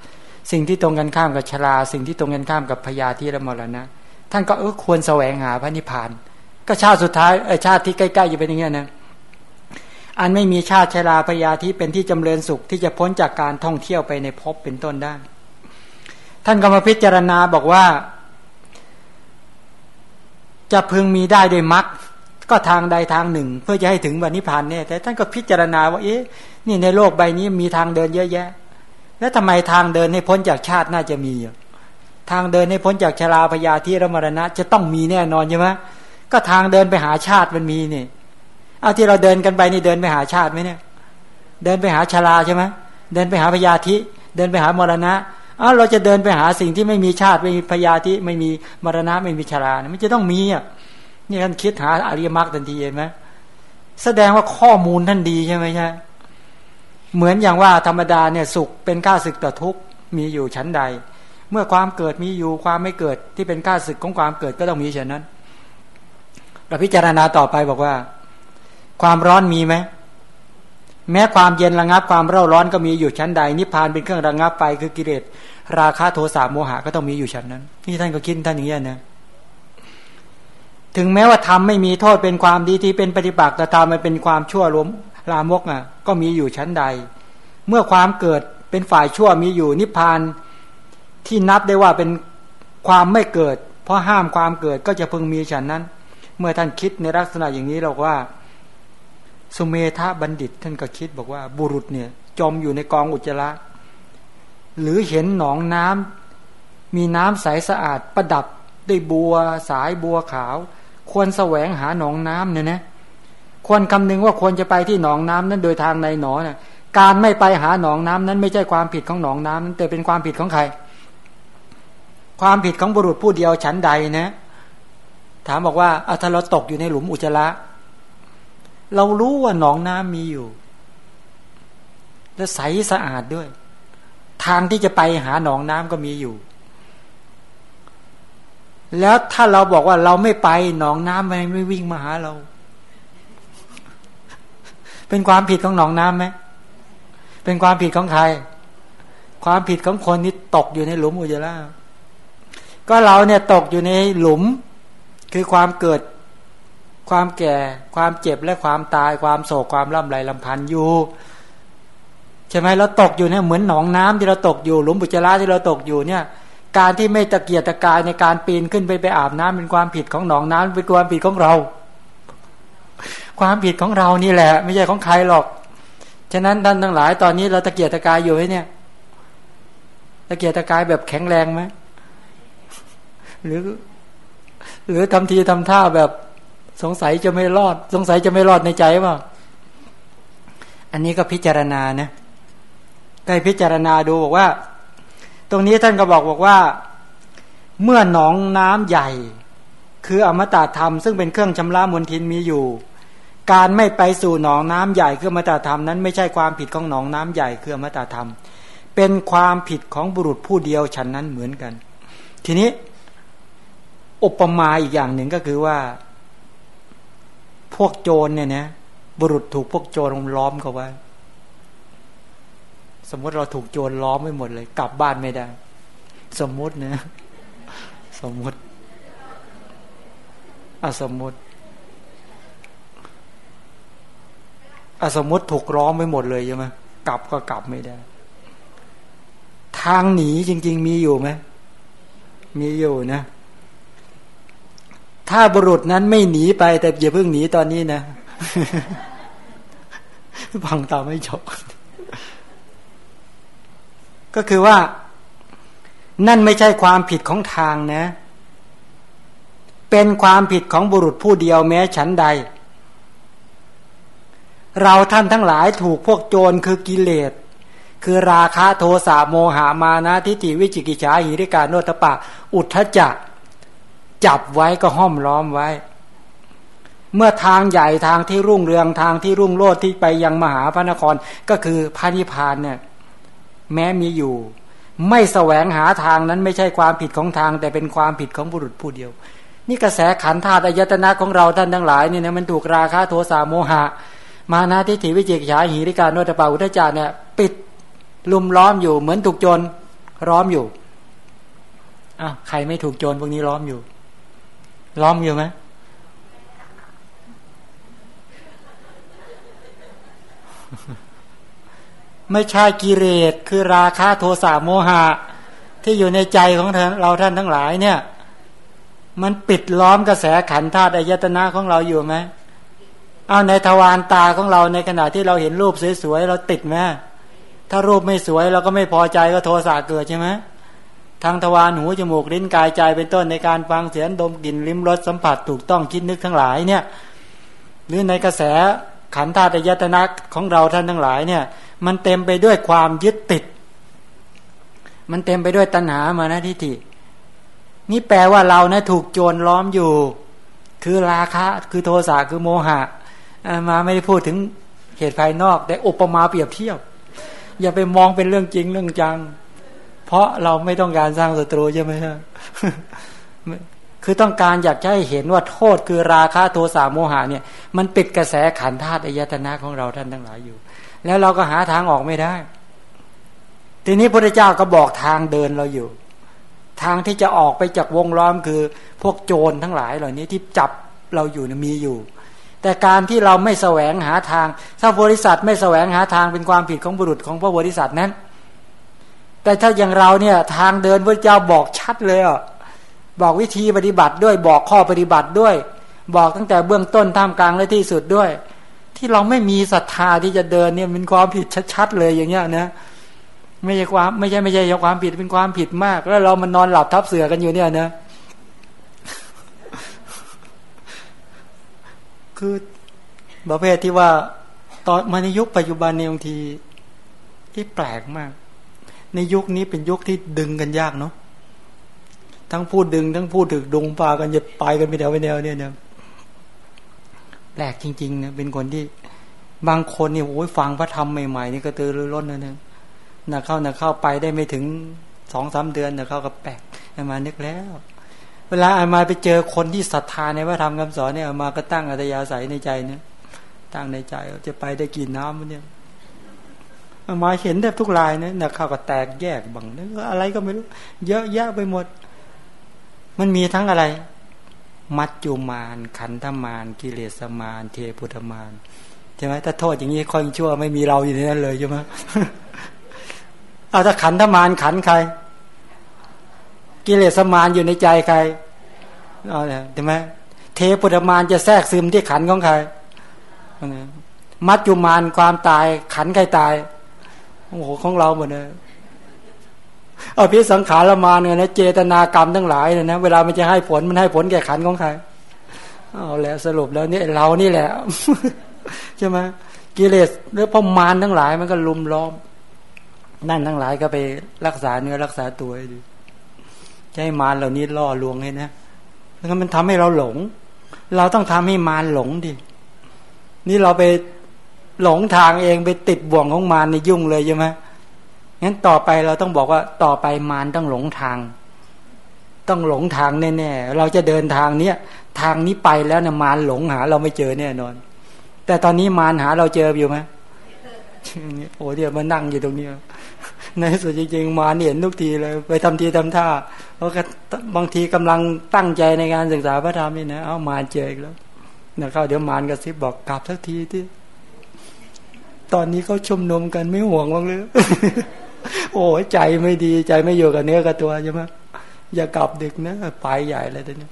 สิ่งที่ตรงกันข้ามกับชรา สิ่งที่ตรงกันข้ามกับพยาธิและมรณะ ท่านก็เออควรแสวงหาพระนิพพาน ก็ชาติสุดท้ายไอชาติที่ใกล้ๆอยู่เป็นอย่างเงี้ยนะอันไม่มีชาติชราพยาธิเป็นที่จำเริญสุขที่จะพ้นจากการท่องเที่ยวไปในภพเป็นต้นได้ ท่านก็มาพิจารณาบอกว่า จะพึงมีได้โดยมรรค ก็ทางใดทางหนึ่ง เพื่อจะให้ถึงวันนิพพานเนี่ยแต่ท่านก็พิจารณาว่าเอ๊ะนี่ในโลกใบนี้มีทางเดินเยอะแยะ แล้วทำไมทางเดินให้พ้นจากชาติน่าจะมีทางเดินให้พ้นจากชราพยาธิและมรณะ จะต้องมีแน่นอนใช่ไหมก็ทางเดินไปหาชาติมันมีนี่เอาที่เราเดินกันไปนี่เดินไปหาชาติไหมเนี่ย เดินไปหาชราใช่ไหมเดินไปหาพยาธิ เดินไปหามรณะอ้าเราจะเดินไปหาสิ่งที่ไม่มีชาติไม่มีพยาธิไม่มีมรณะไม่มีชราเนี่ยมันจะต้องมีอะ นี่ท่านคิดหาอริยมรรคทันทีเห็นไหมแสดงว่าข้อมูลท่านดีใช่ไหมใช่เหมือนอย่างว่าธรรมดาเนี่ยสุขเป็นข้าศึกต่อทุกมีอยู่ชั้นใด เมื่อความเกิดมีอยู่ความไม่เกิดที่เป็นข้าศึกของความเกิดก็ต้องมีเช่นนั้นเราพิจารณาต่อไปบอกว่า ความร้อนมีไหมแม้ความเย็นระงับความเร่าร้อนก็มีอยู่ชั้นใด นิพพานเป็นเครื่องระงับไปคือกิเลสราคะโทสะโมหะก็ต้องมีอยู่ชั้นนั้นนี่ท่านก็คิดท่านอย่างนี้นะ ถึงแม้ว่าทำไม่มีโทษเป็นความดีที่เป็นปฏิบัติแต่ทำมันเป็นความชั่วรวมลามกอะ ก็มีอยู่ชั้นใด เมื่อความเกิดเป็นฝ่ายชั่วมีอยู่นิพพานที่นับได้ว่าเป็นความไม่เกิด เพราะห้ามความเกิดก็จะพึงมีฉันนั้น เมื่อท่านคิดในลักษณะอย่างนี้เราว่า สุเมธาบัณฑิตท่านก็คิดบอกว่าบุรุษเนี่ย จมอยู่ในกองอุจจาระ หรือเห็นหนองน้ำมีน้ำใสสะอาดประดับด้วยบัวสายบัวขาว ควรแสวงหาหนองน้ำเนี่ยนะควรคำนึงว่าควรจะไปที่หนองน้ำนั้นโดยทางในหนอนะการไม่ไปหาหนองน้ำนั้น ไม่ใช่ความผิดของหนองน้ำนั้นแต่เป็นความผิดของใคร ความผิดของบุรุษผู้เดียวฉันใดนะ ถามบอกว่าเอาถ้าเราตกอยู่ในหลุมอุจจาระเรารู้ว่าหนองน้ำมีอยู่ และใสสะอาดด้วย ทางที่จะไปหาหนองน้ำก็มีอยู่ แล้วถ้าเราบอกว่าเราไม่ไปหนองน้ำไม่ไม่วิ่งมาหาเรา เป็นความผิดของหนองน้ำไหมเป็นความผิดของใคร ความผิดของคนที่ตกอยู่ในหลุมอุจจาระก็เราเนี่ยตกอยู่ในหลุม คือความเกิด ความแก่ ความเจ็บและความตาย ความโศกความล่ำไรลำพันธ์อยู่ใช่ไหมเราตกอยู่เนี่ยเหมือนหนองน้ำที่เราตกอยู่ หลุมบุจจาระที่เราตกอยู่เนี่ย การที่ไม่ตะเกียกตะกายในการปีนขึ้นไปไปอาบน้ำเป็นความผิดของหนองน้ำเป็นความผิดของเรา ความผิดของเรานี่แหละ ไม่ใช่ของใครหรอก ฉะนั้นท่านทั้งหลายตอนนี้เราตะเกียกตะกายอยู่ไหมเนี่ยตะเกียกตะกายแบบแข็งแรงไหมหรือ หรือทำทีทำท่าแบบสงสัยจะไม่รอด สงสัยจะไม่รอดในใจว่าอันนี้ก็พิจารณานะได้พิจารณาดูบอกว่า ตรงนี้ท่านก็บอกบอกว่า เมื่อหนองน้ำใหญ่ คืออมตะธรรมซึ่งเป็นเครื่องชำระมลทินมีอยู่ การไม่ไปสู่หนองน้ำใหญ่คืออมตะธรรมนั้นไม่ใช่ความผิดของหนองน้ำใหญ่คืออมตะธรรม เป็นความผิดของบุรุษผู้เดียวฉันนั้นเหมือนกัน ทีนี้อุปมาอีกอย่างหนึ่งก็คือว่า พวกโจรเนี่ยนะบุรุษถูกพวกโจรล้อมเขาไว้ สมมติเราถูกโจรล้อมไม่หมดเลย กลับบ้านไม่ได้ สมมุตินะสมมุติอสมมุติอสมมุติถูกล้อมไม่หมดเลยใช่ไหมกลับก็กลับไม่ได้ ทางหนีจริง ๆ มีอยู่ไหมมีอยู่นะ ถ้าบุรุษนั้นไม่หนีไป แต่อย่าเพิ่งหนีตอนนี้นะฟังตามไม่จบ ก็คือว่านั่นไม่ใช่ความผิดของทางนะ เป็นความผิดของบุรุษผู้เดียวแม้ฉันใด เราท่านทั้งหลายถูกพวกโจรคือกิเลส คือราคะโทสะโมหามานะทิฏฐิวิจิกิจฉาหิริการโนตปะ อุทธจักจับไว้ก็ห้อมล้อมไว้ เมื่อทางใหญ่ทางที่รุ่งเรืองทางที่รุ่งโรจน์ที่ไปยังมหาพระนครก็คือพระนิพพานเนี่ย แม้มีอยู่ ไม่แสวงหาทางนั้นไม่ใช่ความผิดของทาง แต่เป็นความผิดของบุรุษผู้เดียว นี่กระแสขันธาตุอายตนะของเราท่านทั้งหลายเนี่ยมันถูกราคะโทสะโมหะ มานะทิฏฐิวิจิกิจฉาหิริการโนตปะอุทจารเนี่ยปิดลุมล้อมอยู่ เหมือนถูกโจรล้อมอยู่อ้าวใครไม่ถูกโจรพวกนี้ล้อมอยู่ ล้อมอยู่ไหม ไม่ใช่กิเลสคือราคะโทสะโมหะ ที่อยู่ในใจของเราท่านทั้งหลายเนี่ย มันปิดล้อมกระแสขันธาตุอายตนะของเราอยู่ไหมเอาในทวารตาของเราในขณะที่เราเห็นรูปสวยๆเราติดไหมถ้ารูปไม่สวยเราก็ไม่พอใจก็โทสะเกิดใช่ไหมทางทวารหูจมูกลิ้นกายใจเป็นต้นในการฟังเสียงดมกลิ่นลิ้มรสสัมผัสถูกต้องคิดนึกทั้งหลายเนี่ย หรือในกระแสขันธาตุอายตนะของเราท่านทั้งหลายเนี่ย มันเต็มไปด้วยความยึดติด มันเต็มไปด้วยตัณหามานะทิฏฐินี่แปลว่าเรานะถูกโจรล้อมอยู่ คือราคะ คือโทสะคือโมหะ มาไม่ได้พูดถึงเหตุภายนอก แต่อุปมาเปรียบเทียบ อย่าไปมองเป็นเรื่องจริงเรื่องจัง เพราะเราไม่ต้องการสร้างศัตรูใช่ไหมฮะคือต้องการอยากให้เห็นว่าโทษคือราคะโทสะโมหะเนี่ย มันปิดกระแสขันธาตุอายตนะของเราท่านทั้งหลายอยู่ แล้วเราก็หาทางออกไม่ได้ ทีนี้พระเจ้าก็บอกทางเดินเราอยู่ ทางที่จะออกไปจากวงล้อมคือ พวกโจรทั้งหลายเหล่านี้ที่จับเราอยู่มีอยู่ แต่การที่เราไม่แสวงหาทาง ถ้าบริษัทไม่แสวงหาทางเป็นความผิดของบุรุษของพระบริษัทนั้น แต่ถ้าอย่างเราเนี่ยทางเดินพระเจ้าบอกชัดเลยอะบอกวิธีปฏิบัติด้วยบอกข้อปฏิบัติด้วย บอกตั้งแต่เบื้องต้นท่ามกลางและที่สุดด้วย ที่เราไม่มีศรัทธาที่จะเดินเนี่ยเป็นความผิดชัดๆเลยอย่างเงี้ยนะไม่ใช่ความไม่ใช่ไม่ใช่ความผิดเป็นความผิดมาก แล้วเรามันนอนหลับทับเสือกันอยู่เนี่ยนะคือประเภทที่ว่า ตอนมาในยุคปัจจุบันในบางทีที่แปลกมาก ในยุคนี้เป็นยุคที่ดึงกันยากเนาะทั้งพูดดึง ทั้งพูดถึกดงปากันจะไปกันไปแนวไปแนวเนี่ยเนี่ย แปลกจริงๆนะเป็นคนที่บางคนเนี่ยโอ้ยฟังพระธรรมใหม่ๆนี่ก็ตือรือร้นนะเนี่ยนะเข้านะเข้าไปได้ไม่ถึงสองสามเดือนนะเข้ากับแปลกมานึกแล้ว เวลาอามาไปเจอคนที่ศรัทธาในพระธรรมคำสอนเนี่ยอามาก็ตั้งอัตยาศัยในใจเนี่ยตั้งในใจจะไปได้กินน้ำเนี่ยอามาเห็นแทบทุกลายนี่ยนะข้าก็แตกแยกบังนี่ยอะไรก็ไม่รู้ เยอะแยะไปหมด มันมีทั้งอะไร มัจจุมาน ขันธมาน กิเลสมาน เทพุทมานใช่ไหมถ้าโทษอย่างนี้ค่อยชั่วไม่มีเราอยู่ในนั้นเลยใช่ไหมเอาถ้าขันธมานขันใคร กิเลสมานอยู่ในใจใครเอาเนี่ยใช่ไหมเทปุตมานจะแทรกซึมที่ขันของใครมัจจุมานความตาย ขันใครตายโอ้โหของเราหมดเลย เอาพิสังขารมาเนี่ยนะเจตนากรรมทั้งหลายเนี่ยนะเวลามันจะให้ผลมันให้ผลแก่ขันของใครเอาแล้วสรุปแล้วนี่เรานี่แหละใช่ไหมกิเลสหรือพมานทั้งหลายมันก็ลุมล้อม นั่นทั้งหลายก็ไปรักษาเนื้อรักษาตัวให้ดีจะให้มารเหล่านี้ล่อลวงให้นะแล้วมันทำให้เราหลง เราต้องทำให้มารหลงดินี่เราไปหลงทางเองไปติดบ่วงของมารในยุ่งเลยใช่ไหม งั้นต่อไปเราต้องบอกว่าต่อไปมารต้องหลงทาง ต้องหลงทางแน่ๆเราจะเดินทางเนี้ยทางนี้ไปแล้วเนี่ยมารหลงหา เราไม่เจอแน่นอน แต่ตอนนี้มารหาเราเจออยู่ไหมโอ้เดี๋ยวมานั่งอยู่ตรงนี้ในสุดจริงๆมารเห็นทุกทีเลย ไปทำทีทำท่าเพราะบางทีกำลังตั้งใจในการศึกษาพระธรรมนี่นะเอามารเจออีกแล้วนะเขาเดี๋ยวมารกระซิบบอกกลับสักทีที่ตอนนี้เขาชุมนุมกันไม่ห่วงบ้างเลย โอ้ใจไม่ดีใจไม่อยู่กับเนื้อกับตัวใช่ไหมอย่ากลับดึกนะไปใหญ่เลยตัวนี้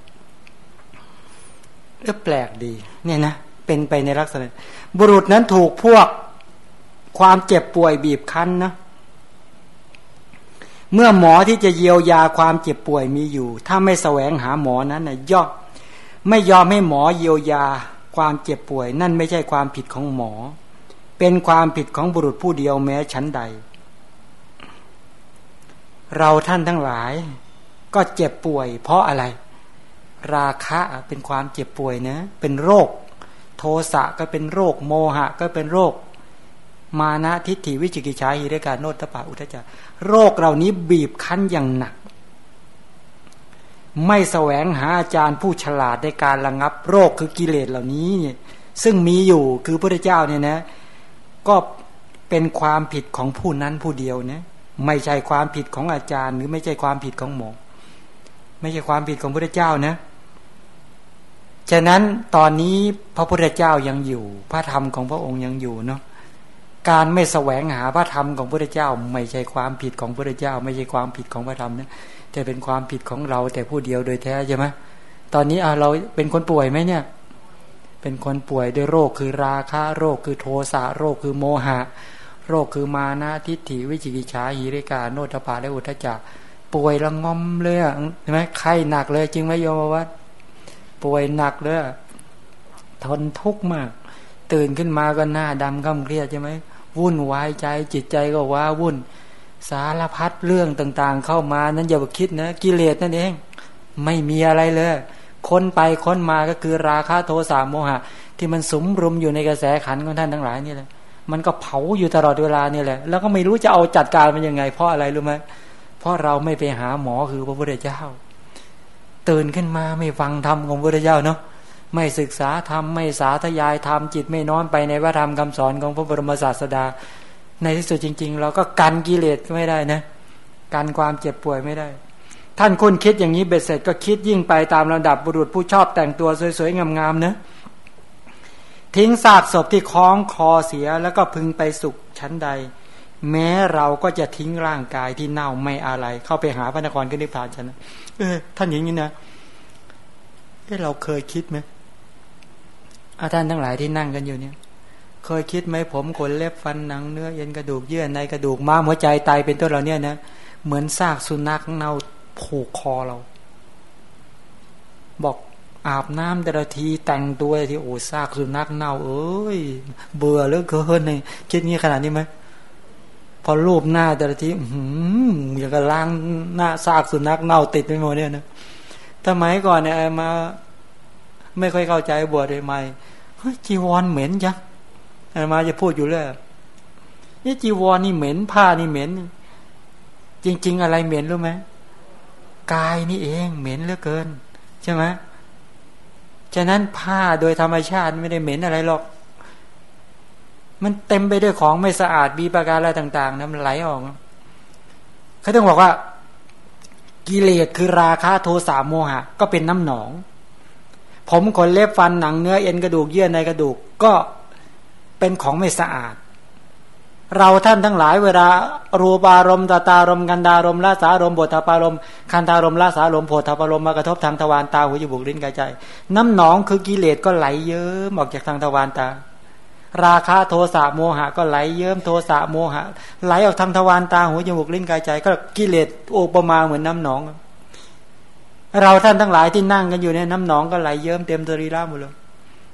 ก็แปลกดี เนี่ยนะเป็นไปในลักษณะ บุรุษนั้นถูกพวกความเจ็บป่วยบีบคั้นนะเมื่อหมอที่จะเยียวยาความเจ็บป่วยมีอยู่ ถ้าไม่แสวงหาหมอนั้นนะย่อไม่ยอมให้หมอเยียวยาความเจ็บป่วย นั่นไม่ใช่ความผิดของหมอ เป็นความผิดของบุรุษผู้เดียวแม้ชั้นใด เราท่านทั้งหลาย ก็เจ็บป่วย เพราะอะไร ราคะเป็นความเจ็บป่วยนะ เป็นโรค โทสะก็เป็นโรค โมหะ ก็เป็นโรค มานะทิฏฐิวิจิกิจฉาหิริการโนตปะอุทจารโรคเหล่านี้บีบคั้นอย่างหนัก ไม่แสวงหาอาจารย์ผู้ฉลาดในการระงับ โรคคือกิเลสเหล่านี้ ซึ่งมีอยู่คือพระเจ้าเนี่ยนะ ก็เป็นความผิดของผู้นั้นผู้เดียวนะ ไม่ใช่ความผิดของอาจารย์ หรือไม่ใช่ความผิดของหมอไม่ใช่ความผิดของพระเจ้านะ ฉะนั้นตอนนี้พระพุทธเจ้ายังอยู่ พระธรรมของพระองค์ยังอยู่เนาะการไม่แสวงหาพระธรรมของพระเจ้า ไม่ใช่ความผิดของพระเจ้า ไม่ใช่ความผิดของพระธรรมนะแต่เป็นความผิดของเราแต่ผู้เดียวโดยแท้ใช่ไหมตอนนี้เราเป็นคนป่วยไหมเนี่ย เป็นคนป่วยด้วยโรคคือราคะ โรคคือโทสะโรคคือโมหะ โรคคือมานะทิฏฐิวิจิกิจฉาหิริกาโนตปาและอุทจักป่วยละงอมเลยใช่ไหมไข้หนักเลยจริงไหมโยมวัดป่วยหนักเลยทนทุกข์มาก ตื่นขึ้นมาก็หน้าดำก้มเครียดใช่ไหมวุ่นวายใจจิตใจก็ว้าวุ่น สารพัดเรื่องต่าง ๆ เข้ามานั้นอย่าไปคิดนะกิเลสนั่นเอง ไม่มีอะไรเลย ค้นไปค้นมาก็คือราคะโทสะโมหะ ที่มันสมรุมอยู่ในกระแสขันของท่านทั้งหลายนี่แหละ มันก็เผาอยู่ตลอดเวลานี่แหละ แล้วก็ไม่รู้จะเอาจัดการมันยังไง เพราะอะไรรู้ไหมเพราะเราไม่ไปหาหมอคือพระพุทธเจ้า ตื่นขึ้นมาไม่ฟังธรรมของพระพุทธเจ้าเนาะไม่ศึกษาธรรมไม่สาธยายธรรมจิตไม่น้อมไปในพระธรรมคำสอนของพระบรมศาสดา ในที่สุดจริง ๆ เราก็กันกิเลสก็ไม่ได้นะกันความเจ็บป่วยไม่ได้ ท่านคุณคิดอย่างนี้เบ็ดเสร็จก็คิดยิ่งไปตามระดับบุรุษผู้ชอบแต่งตัวสวยๆงามๆเนะ ทิ้งซากศพที่คล้องคอเสียแล้วก็พึงไปสุขชั้นใด แม้เราก็จะทิ้งร่างกายที่เน่าไม่อะไร เข้าไปหาพระนครก็นิพพานฉันเออท่านอย่างนี้นะเออเราเคยคิดไหมอาท่านทั้งหลายที่นั่งกันอยู่เนี่ย เคยคิดไหมผมขนเล็บฟันหนังเนื้อเย็นกระดูกเยื่อในกระดูกม้ามหัวใจไตเป็นต้นเราเนี่ยนะเหมือนซากสุนัขเน่าผูกคอเรา บอก อาบน้ำแต่ละทีแต่งตัวที่โอ้ซากสุนัขเน่า เอ้ย เบื่อเหลือเกินเลยคิดงี้ขนาดนี้ไหมพอรูปหน้าแต่ละทีอืมอย่างกับล้างหน้าซากสุนัขเน่าติดไปหมดเนี่ยนะทำไมก่อนเนี่ยมา ไม่ค่อยเข้าใจบวชเลยใหม่เฮ้ยจีวรเหม็นจังมาจะพูดอยู่เลยนี่จีวรนี่เหม็นผ้านี่เหม็น จริง ๆ อะไรเหม็นรู้ไหมกายนี่เอง เหม็นเหลือเกิน ใช่ไหม ฉะนั้นผ้าโดยธรรมชาติไม่ได้เหม็นอะไรหรอก มันเต็มไปด้วยของไม่สะอาดมีประการอะไรต่างๆนะมันไหลออกเขาต้องบอกว่า กิเลสคือราคะโทสะโมหะ ก็เป็นน้ำหนอง ผมขนเล็บฟันหนังเนื้อเอ็นกระดูกเยื่อในกระดูกก็เป็นของไม่สะอาด เราท่านทั้งหลายเวลารูปารมณ์ตาตารมกันดารมลาสารมบทาปารมคันธารมลาสารมโพธาปารมมากระทบทางทวารตาหูจมูกลิ้นกายใจ น้ำหนองคือกิเลสก็ไหลเยิ้มออกจากทางทวารตา ราคะโทสะโมหะก็ไหลเยิ้มโทสะโมหะ ไหลออกทางทวารตาหูจมูกลิ้นกายใจ ก็กิเลสโอปมาเหมือนน้ำหนอง เราท่านทั้งหลายที่นั่งกันอยู่เนี่ยน้ำหนองก็ไหลเยิ้มเต็มตรีราหมดเลย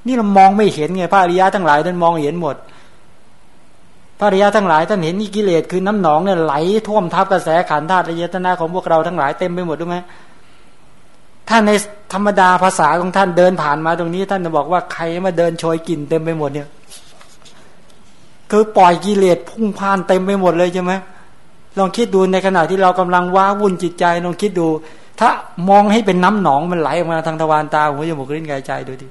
นี่เรามองไม่เห็นไงพระอริยะทั้งหลายท่านมองเห็นหมด พระริยะทั้งหลายท่านเห็นนี่กิเลสคือน้ำหนองเนี่ยไหลท่วมทับกระแสขันธาตุอายตนะของพวกเราทั้งหลายเต็มไปหมดรู้ไหมท่านในธรรมดาภาษาของท่านเดินผ่านมาตรงนี้ ท่านจะบอกว่าใครมาเดินโชยกลิ่นเต็มไปหมดเนี่ย คือปล่อยกิเลสพุ่งพ่านเต็มไปหมดเลยใช่ไหมลองคิดดูในขณะที่เรากำลังว้าวุ่นจิตใจลองคิดดู ถ้ามองให้เป็นน้ำหนองมันไหลออกมาทางทวารตาหัวจมูกลิ้นกายใจดูดิ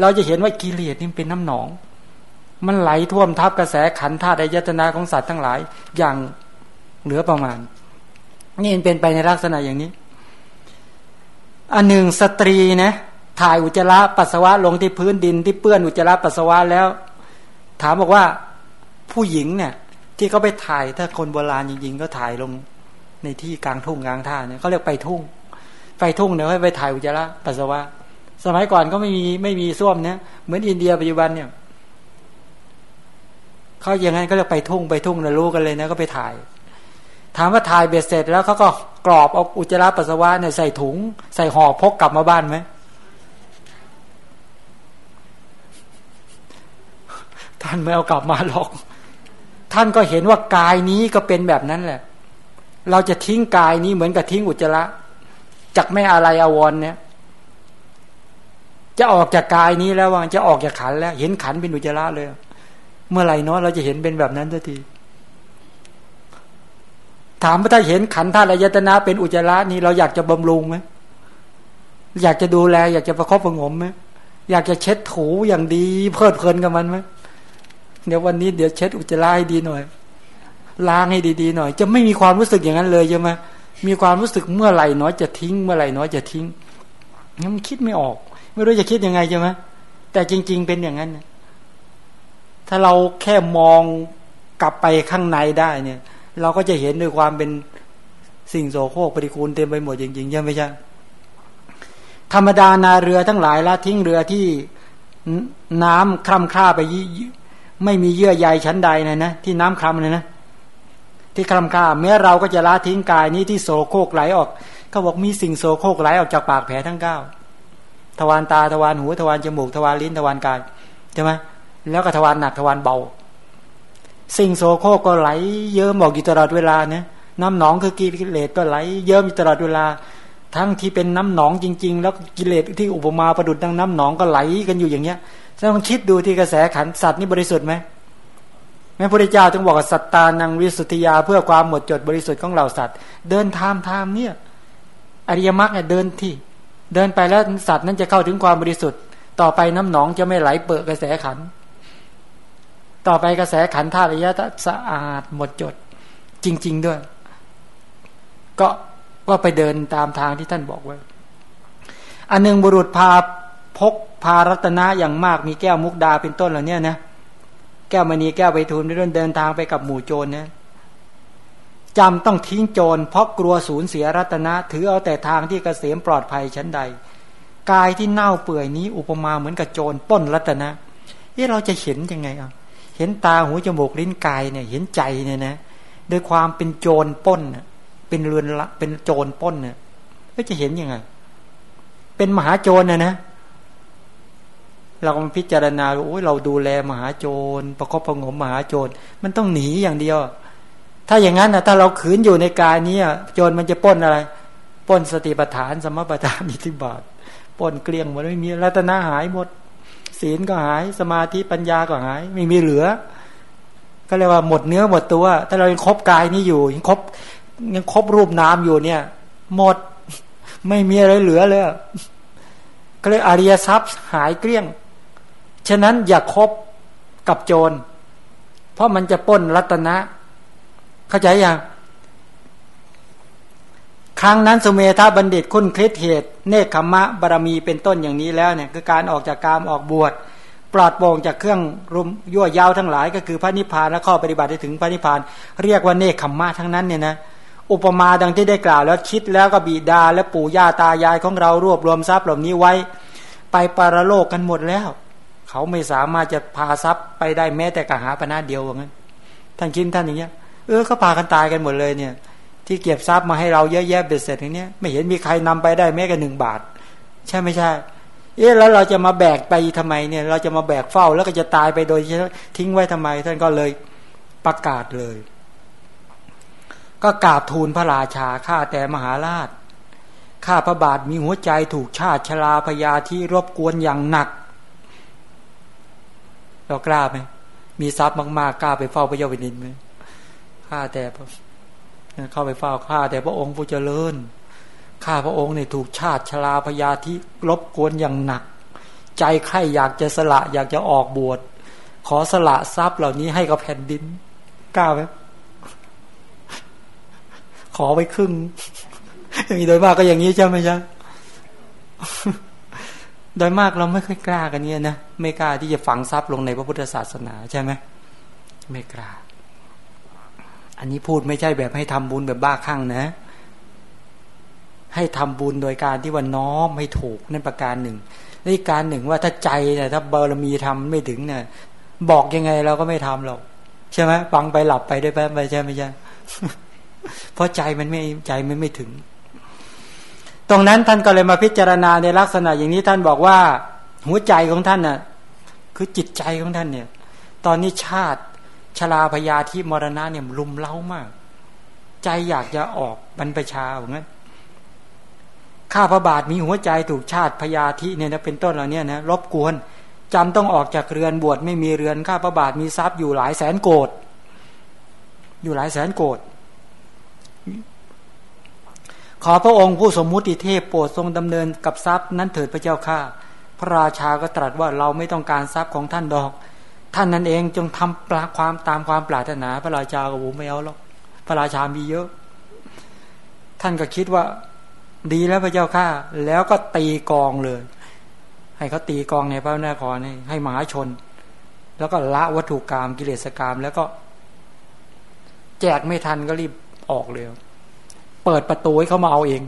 เราจะเห็นว่ากิเลสนี่เป็นน้ำหนอง มันไหลท่วมทับกระแสขันธาตุายตนาของสัตว์ทั้งหลาย อย่างเหลือประมาณ นี่เป็นไปในลักษณะอย่างนี้ อันหนึ่งสตรีนะถ่ายอุจจาระปัสสาวะลงที่พื้นดินที่เปื้อนอุจจาระปัสสาวะแล้ว ถามบอกว่าผู้หญิงเนี่ย ที่เขาไปถ่ายถ้าคนโบราณจริงๆ ก็ถ่ายลงในที่กลางทุ่งกลางท่าเนี่ยเขาเรียกไปทุ่ง ไปทุ่งเนี่ยให้ไปถ่ายอุจจาระปัสสาวะ สมัยก่อนก็ไม่มีไม่มีส้วมเนี่ยเหมือนอินเดียปัจจุบันเนี่ย เขาอย่างนั้นก็เรียไปทุ่งไปทุ่งนะรู้กันเลยนะก็ไปถ่าย ถามว่าถ่ายเบ็ดเสร็จแล้วเขาก็กรอบเอาอุจจาระปัสสาวะเนี่ยใส่ถุง ใส่ห่อพกกลับมาบ้านไหมท่านไม่เอากลับมาหรอก ท่านก็เห็นว่ากายนี้ก็เป็นแบบนั้นแหละ เราจะทิ้งกายนี้เหมือนกับทิ้งอุจจาระจากไม่อะไรอวรเนี่ย จะออกจากกายนี้แล้วว่าจะออกจากขันแล้ว เห็นขันเป็นอุจจาระเลย เมื่อไหร่เนาะเราจะเห็นเป็นแบบนั้นสักที ถามว่าถ้าเห็นขันธาตุอายตนะเป็นอุจจาระนี่เราอยากจะบำรุงไหมอยากจะดูแล อยากจะประคบประงมไหมอยากจะเช็ดถูอย่างดี เพลิดเพลินกับมันไหมเดี๋ยววันนี้เดี๋ยวเช็ดอุจจาระให้ดีหน่อยล้างให้ดีๆหน่อย จะไม่มีความรู้สึกอย่างนั้นเลยใช่ไหมมีความรู้สึกเมื่อไหร่น้อยจะทิ้ง เมื่อไหร่น้อยจะทิ้งงั้นมันคิดไม่ออก ไม่รู้จะคิดยังไงใช่ไหมแต่จริง ๆ เป็นอย่างนั้น ถ้าเราแค่มองกลับไปข้างในได้เนี่ย เราก็จะเห็นด้วยความเป็นสิ่งโสโครกปฏิคูลเต็มไปหมดจริงๆใช่ไหมใช่ธรรมดานาเรือทั้งหลายละทิ้งเรือที่น้ำคล่ำคร่าไปไม่มีเยื่อใยชั้นใดนะนะที่น้ำคลำเลยนะที่คลำคาแม้เราก็จะละทิ้งกายนี้ที่โสโครกไหลออกเขาบอกมีสิ่งโสโครกไหลออกจากปากแผลทั้งเก้าทวารตาทวารหูทวารจมูกทวารลิ้นทวารกายใช่ไหม แล้วก็ทวารหนักทวารเบา สิ่งโสโครกก็ไหลเยิ้มบอกอยู่ตลอดเวลาเนี่ยน้ำหนองคือกิเลสก็ไหลเยิ้มอยู่ตลอดเวลา ทั้งที่เป็นน้ำหนองจริง ๆ แล้วกิเลสที่อุปมาประดุดดังน้ำหนองก็ไหลกันอยู่อย่างเงี้ยต้องคิดดูที่กระแสขันสัตว์นี่บริสุทธิ์ไหมแม่พระเจ้าจึงบอกสัตตานังวิสุทธิยา เพื่อความหมดจดบริสุทธิ์ของเหล่าสัตว์ เดินทามทามเนี่ยอริยมรรคเนี่ยเดินที่ เดินไปแล้วสัตว์นั้นจะเข้าถึงความบริสุทธิ์ ต่อไปน้ำหนองจะไม่ไหลเปิดกระแสขัน ต่อไปกระแสขันธาตุอริยะสะอาดหมดจด จริง ๆด้วย ก็ก็ไปเดินตามทางที่ท่านบอกไว้ อันหนึ่งบุรุษพาพกพารัตนะอย่างมากมีแก้วมุกดาเป็นต้นเหล่านี้นะแก้วมณีแก้วไปทูลเดินเดินทางไปกับหมู่โจรนะจำต้องทิ้งโจร เพราะกลัวสูญเสียรัตนะ ถือเอาแต่ทางที่เกษมปลอดภัยชั้นใด กายที่เน่าเปื่อยนี้อุปมาเหมือนกับโจรป้นรัตนะเอ๊ะเราจะเห็นยังไงอะ เห็นตาหูจมูกลิ้นกายเนี่ยเห็นใจเนี่ยนะโดยความเป็นโจรป้นเป็นเรือนละเป็นโจรป้นเนี่ยก็จะเห็นยังไง เป็นมหาโจรนะนะ เราก็มาพิจารณาโอ้ยเราดูแลมหาโจร ประคบประงมมหาโจร มันต้องหนีอย่างเดียว ถ้าอย่างนั้นนะถ้าเราขืนอยู่ในกายนี้โจรมันจะป้นอะไรป้นสติปัฏฐานสมปัฏฐานอิทธิบาทป้นเกลี้ยงหมดไม่มีรัตนาหายหมด ศีลก็หาย สมาธิปัญญาก็หาย ไม่มีเหลือ ก็เรียกว่าหมดเนื้อหมดตัว ถ้าเรายังครบกายนี้อยู่ยังครบยังครบรูปนามอยู่เนี่ย หมดไม่มีอะไรเหลือเลยก็เลยอริยทรัพย์หายเกลี้ยง ฉะนั้นอย่าคบกับโจร เพราะมันจะป้นรัตนะ เข้าใจยัง ครั้งนั้นสุเมธาบัณฑิตคุณคลิตเหตุ เนคขมะบารมีเป็นต้นอย่างนี้แล้วเนี่ยคือการออกจากกามออกบวชปลอดโปร่งจากเครื่องรุมยั่วยาวทั้งหลาย ก็คือพระนิพพานและข้อปฏิบัติถึงพระนิพพาน เรียกว่าเนคขมมะทั้งนั้นเนี่ยนะอุปมาดังที่ได้กล่าวแล้วคิดแล้วก็บิดาและปู่ย่าตายายของเรารวบรวมทรัพย์เหล่านี้ไว้ ไปปารโลกกันหมดแล้ว เขาไม่สามารถจะพาทรัพย์ไปได้แม้แต่กะหาปณะเดียวว่างั้นท่านคิดท่านอย่างเงี้ยเออเขาพากันตายกันหมดเลยเนี่ย ที่เก็บทรัพย์มาให้เราเยอะแยะเบ็ดเสร็จอย่างเนี้ยไม่เห็นมีใครนำไปได้แม้แต่หนึ่งบาท ใช่ไม่ใช่ เอ๊ะแล้วเราจะมาแบกไปทำไมเนี่ย เราจะมาแบกเฝ้าแล้วก็จะตายไปโดยทิ้งไว้ทำไม ท่านก็เลยประกาศเลย ก็กราบทูลพระราชาข้าแต่มหาราชข้าพระบาทมีหัวใจถูกชาติชลาพยาที่รบกวนอย่างหนัก เรากล้าไหมมีทรัพย์มากๆกล้าไปเฝ้าพระเยาวินินไหมข้าแต่ เข้าไปเฝ้าข้าแต่พระองค์ผู้เจริญข้าพระองค์เนี่ยถูกชาติชลาพยาธิรบกวนอย่างหนัก ใจใครอยากจะสละอยากจะออกบวช ขอสละทรัพย์เหล่านี้ให้กับแผ่นดินกล้าไหมขอไปครึ่งมีโดยมากก็อย่างนี้ใช่ไหมจ๊ะโดยมากเราไม่ค่อยกล้ากันเนี่ยนะไม่กล้าที่จะฝังทรัพย์ลงในพระพุทธศาสนาใช่ไหมไม่กล้า อันนี้พูดไม่ใช่แบบให้ทำบุญแบบบ้าคลั่งนะ ให้ทำบุญโดยการที่ว่าน้อมให้ถูกนั่นประการหนึ่งนี่การหนึ่งว่าถ้าใจเนี่ยถ้าบารมีทำไม่ถึงเนี่ยบอกยังไงเราก็ไม่ทำหรอกใช่ไหมฟังไปหลับไปได้แป๊บไปใช่ไหมใช่เพราะใจมันไม่ใจมันไม่ถึง ตรงนั้นท่านก็เลยมาพิจารณาในลักษณะอย่างนี้ท่านบอกว่า หัวใจของท่านน่ะ คือจิตใจของท่านเนี่ย ตอนนี้ชาติ ชลาพยาธิมรณะเนี่ยลุมเล้ามาก ใจอยากจะออกบรรพชาอย่างนั้นข้าพระบาทมีหัวใจถูกชาติพยาธิเนี่ยนะเป็นต้นเหล่านี้นะรบกวนจำต้องออกจากเรือนบวชไม่มีเรือนข้าพระบาทมีทรัพย์อยู่หลายแสนโกดอยู่หลายแสนโกดขอพระองค์ผู้สมมุติเทพโปรดทรงดำเนินกับทรัพย์นั้นเถิดพระเจ้าข้าพระราชาก็ตรัสว่าเราไม่ต้องการทรัพย์ของท่านดอก ท่านนั้นเองจงทำปลาความตามความปรารถนา พระราชาก็โอ้ไม่เอาหรอกพระราชามีเยอะ ท่านก็คิดว่า ดีแล้วพระเจ้าข้าแล้วก็ตีกองเลย ให้เขาตีกองในพระนครให้มหาชน แล้วก็ละวัตถุกรรมกิเลสกรรมแล้วก็ แจกไม่ทันก็รีบออกเลยเปิดประตูให้เขามาเอาเอง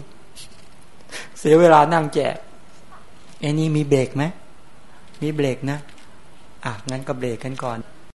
เสียเวลานั่งแจกไอ้นี่มีเบรกไหมมีเบรกนะ อะงั้นก็เบรกกันก่อน